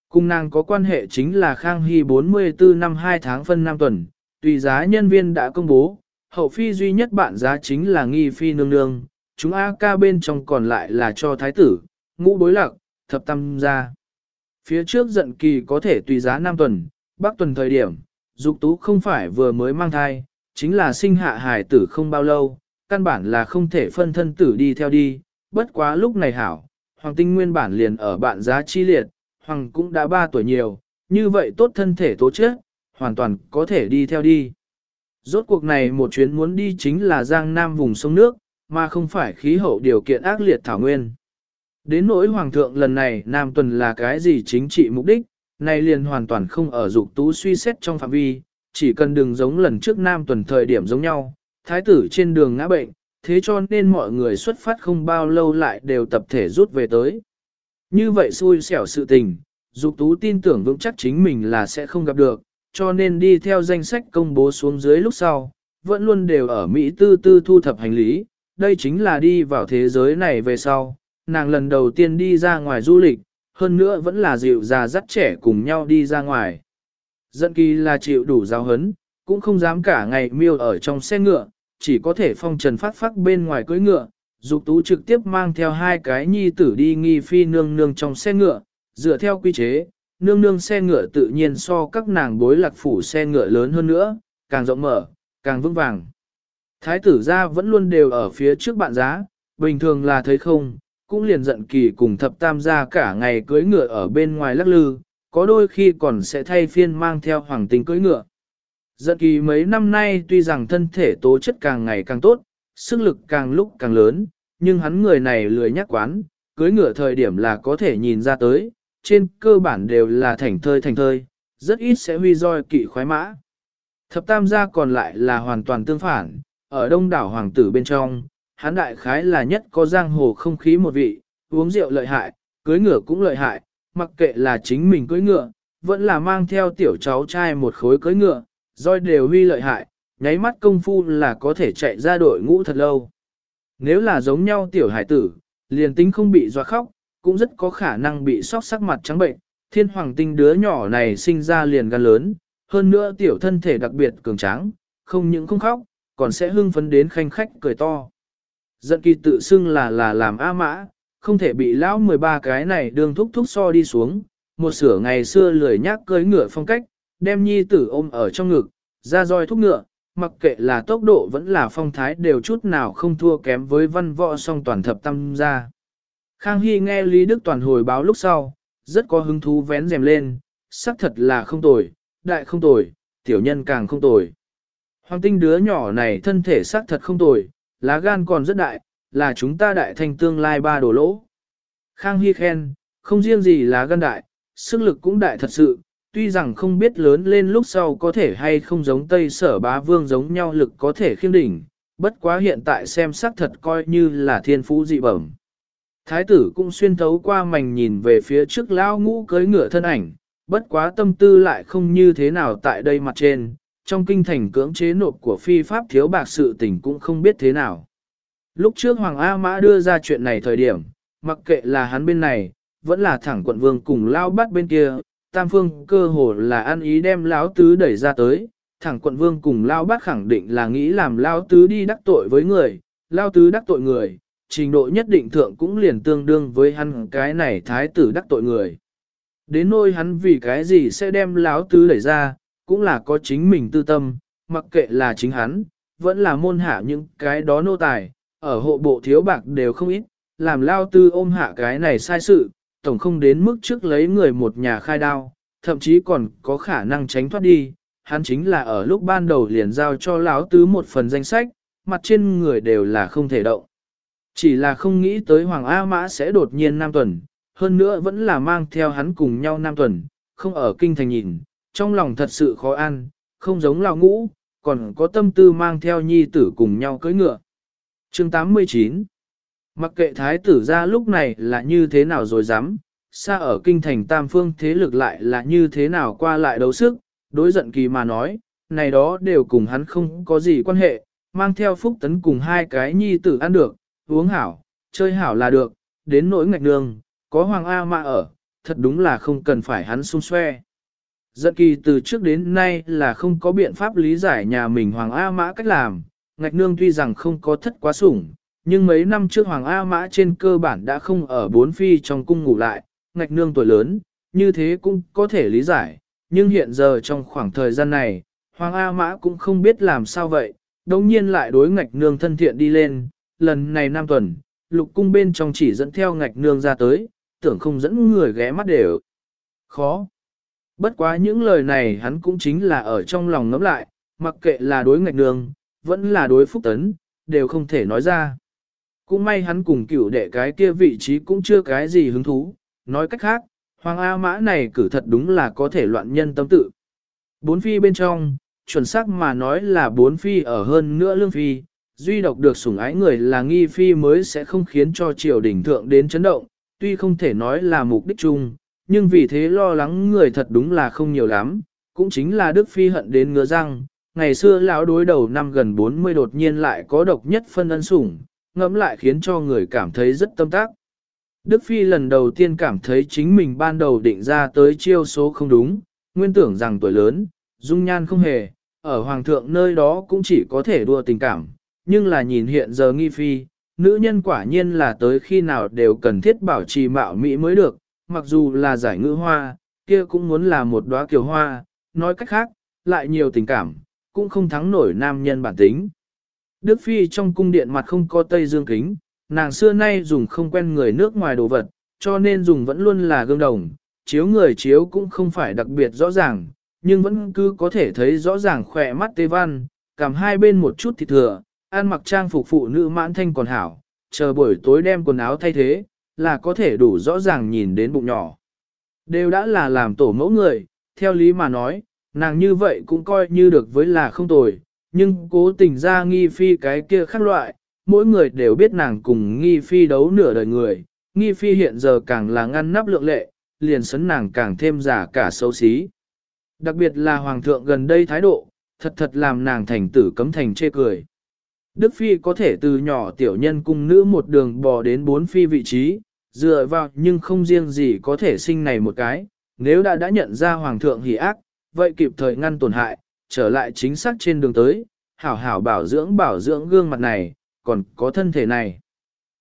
Cùng nàng có quan hệ chính là Khang Hy 44 năm 2 tháng phân 5 tuần, tùy giá nhân viên đã công bố, hậu phi duy nhất bạn giá chính là nghi phi nương nương, chúng A ca bên trong còn lại là cho thái tử, ngũ bối lạc, thập tam gia. Phía trước giận kỳ có thể tùy giá 5 tuần, bắc tuần thời điểm, dục tú không phải vừa mới mang thai, chính là sinh hạ hài tử không bao lâu, căn bản là không thể phân thân tử đi theo đi, bất quá lúc này hảo, hoàng tinh nguyên bản liền ở bạn giá chi liệt, hoàng cũng đã 3 tuổi nhiều, như vậy tốt thân thể tố chết, hoàn toàn có thể đi theo đi. Rốt cuộc này một chuyến muốn đi chính là giang nam vùng sông nước, mà không phải khí hậu điều kiện ác liệt thảo nguyên. Đến nỗi hoàng thượng lần này nam tuần là cái gì chính trị mục đích, này liền hoàn toàn không ở dục tú suy xét trong phạm vi, chỉ cần đừng giống lần trước nam tuần thời điểm giống nhau, thái tử trên đường ngã bệnh, thế cho nên mọi người xuất phát không bao lâu lại đều tập thể rút về tới. Như vậy xui xẻo sự tình, dục tú tin tưởng vững chắc chính mình là sẽ không gặp được, cho nên đi theo danh sách công bố xuống dưới lúc sau, vẫn luôn đều ở Mỹ tư tư thu thập hành lý, đây chính là đi vào thế giới này về sau, nàng lần đầu tiên đi ra ngoài du lịch, hơn nữa vẫn là dịu già dắt trẻ cùng nhau đi ra ngoài dận kỳ là chịu đủ giáo hấn, cũng không dám cả ngày miêu ở trong xe ngựa, chỉ có thể phong trần phát phát bên ngoài cưỡi ngựa, dục tú trực tiếp mang theo hai cái nhi tử đi nghi phi nương nương trong xe ngựa, dựa theo quy chế, nương nương xe ngựa tự nhiên so các nàng bối lạc phủ xe ngựa lớn hơn nữa, càng rộng mở, càng vững vàng. Thái tử gia vẫn luôn đều ở phía trước bạn giá, bình thường là thấy không, cũng liền giận kỳ cùng thập tam gia cả ngày cưới ngựa ở bên ngoài lắc lư, có đôi khi còn sẽ thay phiên mang theo hoàng tinh cưỡi ngựa. Giận kỳ mấy năm nay tuy rằng thân thể tố chất càng ngày càng tốt, sức lực càng lúc càng lớn, nhưng hắn người này lười nhắc quán, cưới ngựa thời điểm là có thể nhìn ra tới, trên cơ bản đều là thành thơi thành thơi, rất ít sẽ huy roi kỵ khoái mã. Thập tam gia còn lại là hoàn toàn tương phản, ở đông đảo hoàng tử bên trong, hắn đại khái là nhất có giang hồ không khí một vị, uống rượu lợi hại, cưới ngựa cũng lợi hại, mặc kệ là chính mình cưỡi ngựa, vẫn là mang theo tiểu cháu trai một khối cưỡi ngựa, roi đều huy lợi hại, nháy mắt công phu là có thể chạy ra đội ngũ thật lâu. Nếu là giống nhau tiểu hải tử, liền tính không bị doa khóc, cũng rất có khả năng bị sóc sắc mặt trắng bệnh, thiên hoàng tinh đứa nhỏ này sinh ra liền gan lớn, hơn nữa tiểu thân thể đặc biệt cường tráng, không những không khóc, còn sẽ hưng phấn đến khanh khách cười to. Giận kỳ tự xưng là là làm A mã, không thể bị lão 13 cái này đường thúc thúc so đi xuống, một sửa ngày xưa lười nhác cưới ngựa phong cách, đem nhi tử ôm ở trong ngực, ra roi thúc ngựa, mặc kệ là tốc độ vẫn là phong thái đều chút nào không thua kém với văn võ song toàn thập tâm ra. Khang Hy nghe Lý Đức Toàn hồi báo lúc sau, rất có hứng thú vén rèm lên, xác thật là không tồi, đại không tồi, tiểu nhân càng không tồi. Hoàng tinh đứa nhỏ này thân thể xác thật không tồi, lá gan còn rất đại, là chúng ta đại thành tương lai ba đồ lỗ. Khang Hy khen, không riêng gì là gan đại, sức lực cũng đại thật sự, tuy rằng không biết lớn lên lúc sau có thể hay không giống Tây Sở Bá Vương giống nhau lực có thể khiêm đỉnh, bất quá hiện tại xem sắc thật coi như là thiên phú dị bẩm. Thái tử cũng xuyên thấu qua mảnh nhìn về phía trước lao ngũ cưới ngựa thân ảnh, bất quá tâm tư lại không như thế nào tại đây mặt trên, trong kinh thành cưỡng chế nộp của phi pháp thiếu bạc sự tình cũng không biết thế nào. Lúc trước Hoàng A Mã đưa ra chuyện này thời điểm, mặc kệ là hắn bên này, vẫn là thẳng quận vương cùng lao bắt bên kia, tam phương cơ hồ là ăn ý đem lão tứ đẩy ra tới, thẳng quận vương cùng lao bắt khẳng định là nghĩ làm lao tứ đi đắc tội với người, lao tứ đắc tội người, trình độ nhất định thượng cũng liền tương đương với hắn cái này thái tử đắc tội người. Đến nôi hắn vì cái gì sẽ đem lão tứ đẩy ra, cũng là có chính mình tư tâm, mặc kệ là chính hắn, vẫn là môn hạ những cái đó nô tài, ở hộ bộ thiếu bạc đều không ít, làm lao tư ôm hạ cái này sai sự, tổng không đến mức trước lấy người một nhà khai đao, thậm chí còn có khả năng tránh thoát đi. Hắn chính là ở lúc ban đầu liền giao cho lão tứ một phần danh sách, mặt trên người đều là không thể động. Chỉ là không nghĩ tới Hoàng A Mã sẽ đột nhiên Nam Tuần, hơn nữa vẫn là mang theo hắn cùng nhau Nam Tuần, không ở kinh thành nhìn, trong lòng thật sự khó ăn, không giống lão ngũ, còn có tâm tư mang theo nhi tử cùng nhau cưỡi ngựa. Chương 89 Mặc kệ thái tử ra lúc này là như thế nào rồi dám, xa ở kinh thành tam phương thế lực lại là như thế nào qua lại đấu sức, đối giận kỳ mà nói, này đó đều cùng hắn không có gì quan hệ, mang theo phúc tấn cùng hai cái nhi tử ăn được, uống hảo, chơi hảo là được, đến nỗi ngạch đường, có hoàng A mà ở, thật đúng là không cần phải hắn xung xoe. Giận kỳ từ trước đến nay là không có biện pháp lý giải nhà mình Hoàng A Mã cách làm, ngạch nương tuy rằng không có thất quá sủng, nhưng mấy năm trước Hoàng A Mã trên cơ bản đã không ở bốn phi trong cung ngủ lại, ngạch nương tuổi lớn, như thế cũng có thể lý giải, nhưng hiện giờ trong khoảng thời gian này, Hoàng A Mã cũng không biết làm sao vậy, đồng nhiên lại đối ngạch nương thân thiện đi lên, lần này năm tuần, lục cung bên trong chỉ dẫn theo ngạch nương ra tới, tưởng không dẫn người ghé mắt đều. Khó. Bất quá những lời này hắn cũng chính là ở trong lòng ngẫm lại, mặc kệ là đối ngạch nương, vẫn là đối phúc tấn, đều không thể nói ra. Cũng may hắn cùng cựu đệ cái kia vị trí cũng chưa cái gì hứng thú, nói cách khác, Hoàng A Mã này cử thật đúng là có thể loạn nhân tâm tự. Bốn phi bên trong, chuẩn xác mà nói là bốn phi ở hơn nữa lương phi, duy độc được sủng ái người là nghi phi mới sẽ không khiến cho triều đình thượng đến chấn động, tuy không thể nói là mục đích chung, nhưng vì thế lo lắng người thật đúng là không nhiều lắm, cũng chính là Đức Phi hận đến ngứa răng, ngày xưa lão đối đầu năm gần 40 đột nhiên lại có độc nhất phân ân sủng, ngẫm lại khiến cho người cảm thấy rất tâm tác. Đức Phi lần đầu tiên cảm thấy chính mình ban đầu định ra tới chiêu số không đúng, nguyên tưởng rằng tuổi lớn, dung nhan không hề, ở hoàng thượng nơi đó cũng chỉ có thể đua tình cảm, nhưng là nhìn hiện giờ nghi phi, nữ nhân quả nhiên là tới khi nào đều cần thiết bảo trì mạo mỹ mới được, mặc dù là giải ngữ hoa, kia cũng muốn là một đóa kiều hoa, nói cách khác, lại nhiều tình cảm, cũng không thắng nổi nam nhân bản tính. Đức Phi trong cung điện mặt không có tây dương kính, nàng xưa nay dùng không quen người nước ngoài đồ vật, cho nên dùng vẫn luôn là gương đồng, chiếu người chiếu cũng không phải đặc biệt rõ ràng, nhưng vẫn cứ có thể thấy rõ ràng khỏe mắt tê văn, cầm hai bên một chút thịt thừa, ăn mặc trang phục phụ nữ mãn thanh còn hảo, chờ buổi tối đem quần áo thay thế, là có thể đủ rõ ràng nhìn đến bụng nhỏ. Đều đã là làm tổ mẫu người, theo lý mà nói, nàng như vậy cũng coi như được với là không tồi, nhưng cố tình ra nghi phi cái kia khác loại, mỗi người đều biết nàng cùng nghi phi đấu nửa đời người, nghi phi hiện giờ càng là ngăn nắp lượng lệ, liền sấn nàng càng thêm giả cả xấu xí. Đặc biệt là hoàng thượng gần đây thái độ, thật thật làm nàng thành tử cấm thành chê cười. Đức Phi có thể từ nhỏ tiểu nhân cung nữ một đường bò đến bốn phi vị trí, dựa vào nhưng không riêng gì có thể sinh này một cái, nếu đã đã nhận ra hoàng thượng hỉ ác, vậy kịp thời ngăn tổn hại, trở lại chính xác trên đường tới, hảo hảo bảo dưỡng bảo dưỡng gương mặt này, còn có thân thể này.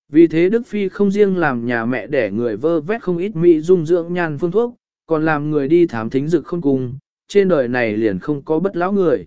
Vì thế Đức Phi không riêng làm nhà mẹ để người vơ vét không ít mỹ dung dưỡng nhan phương thuốc, còn làm người đi thám thính dực không cùng, trên đời này liền không có bất lão người.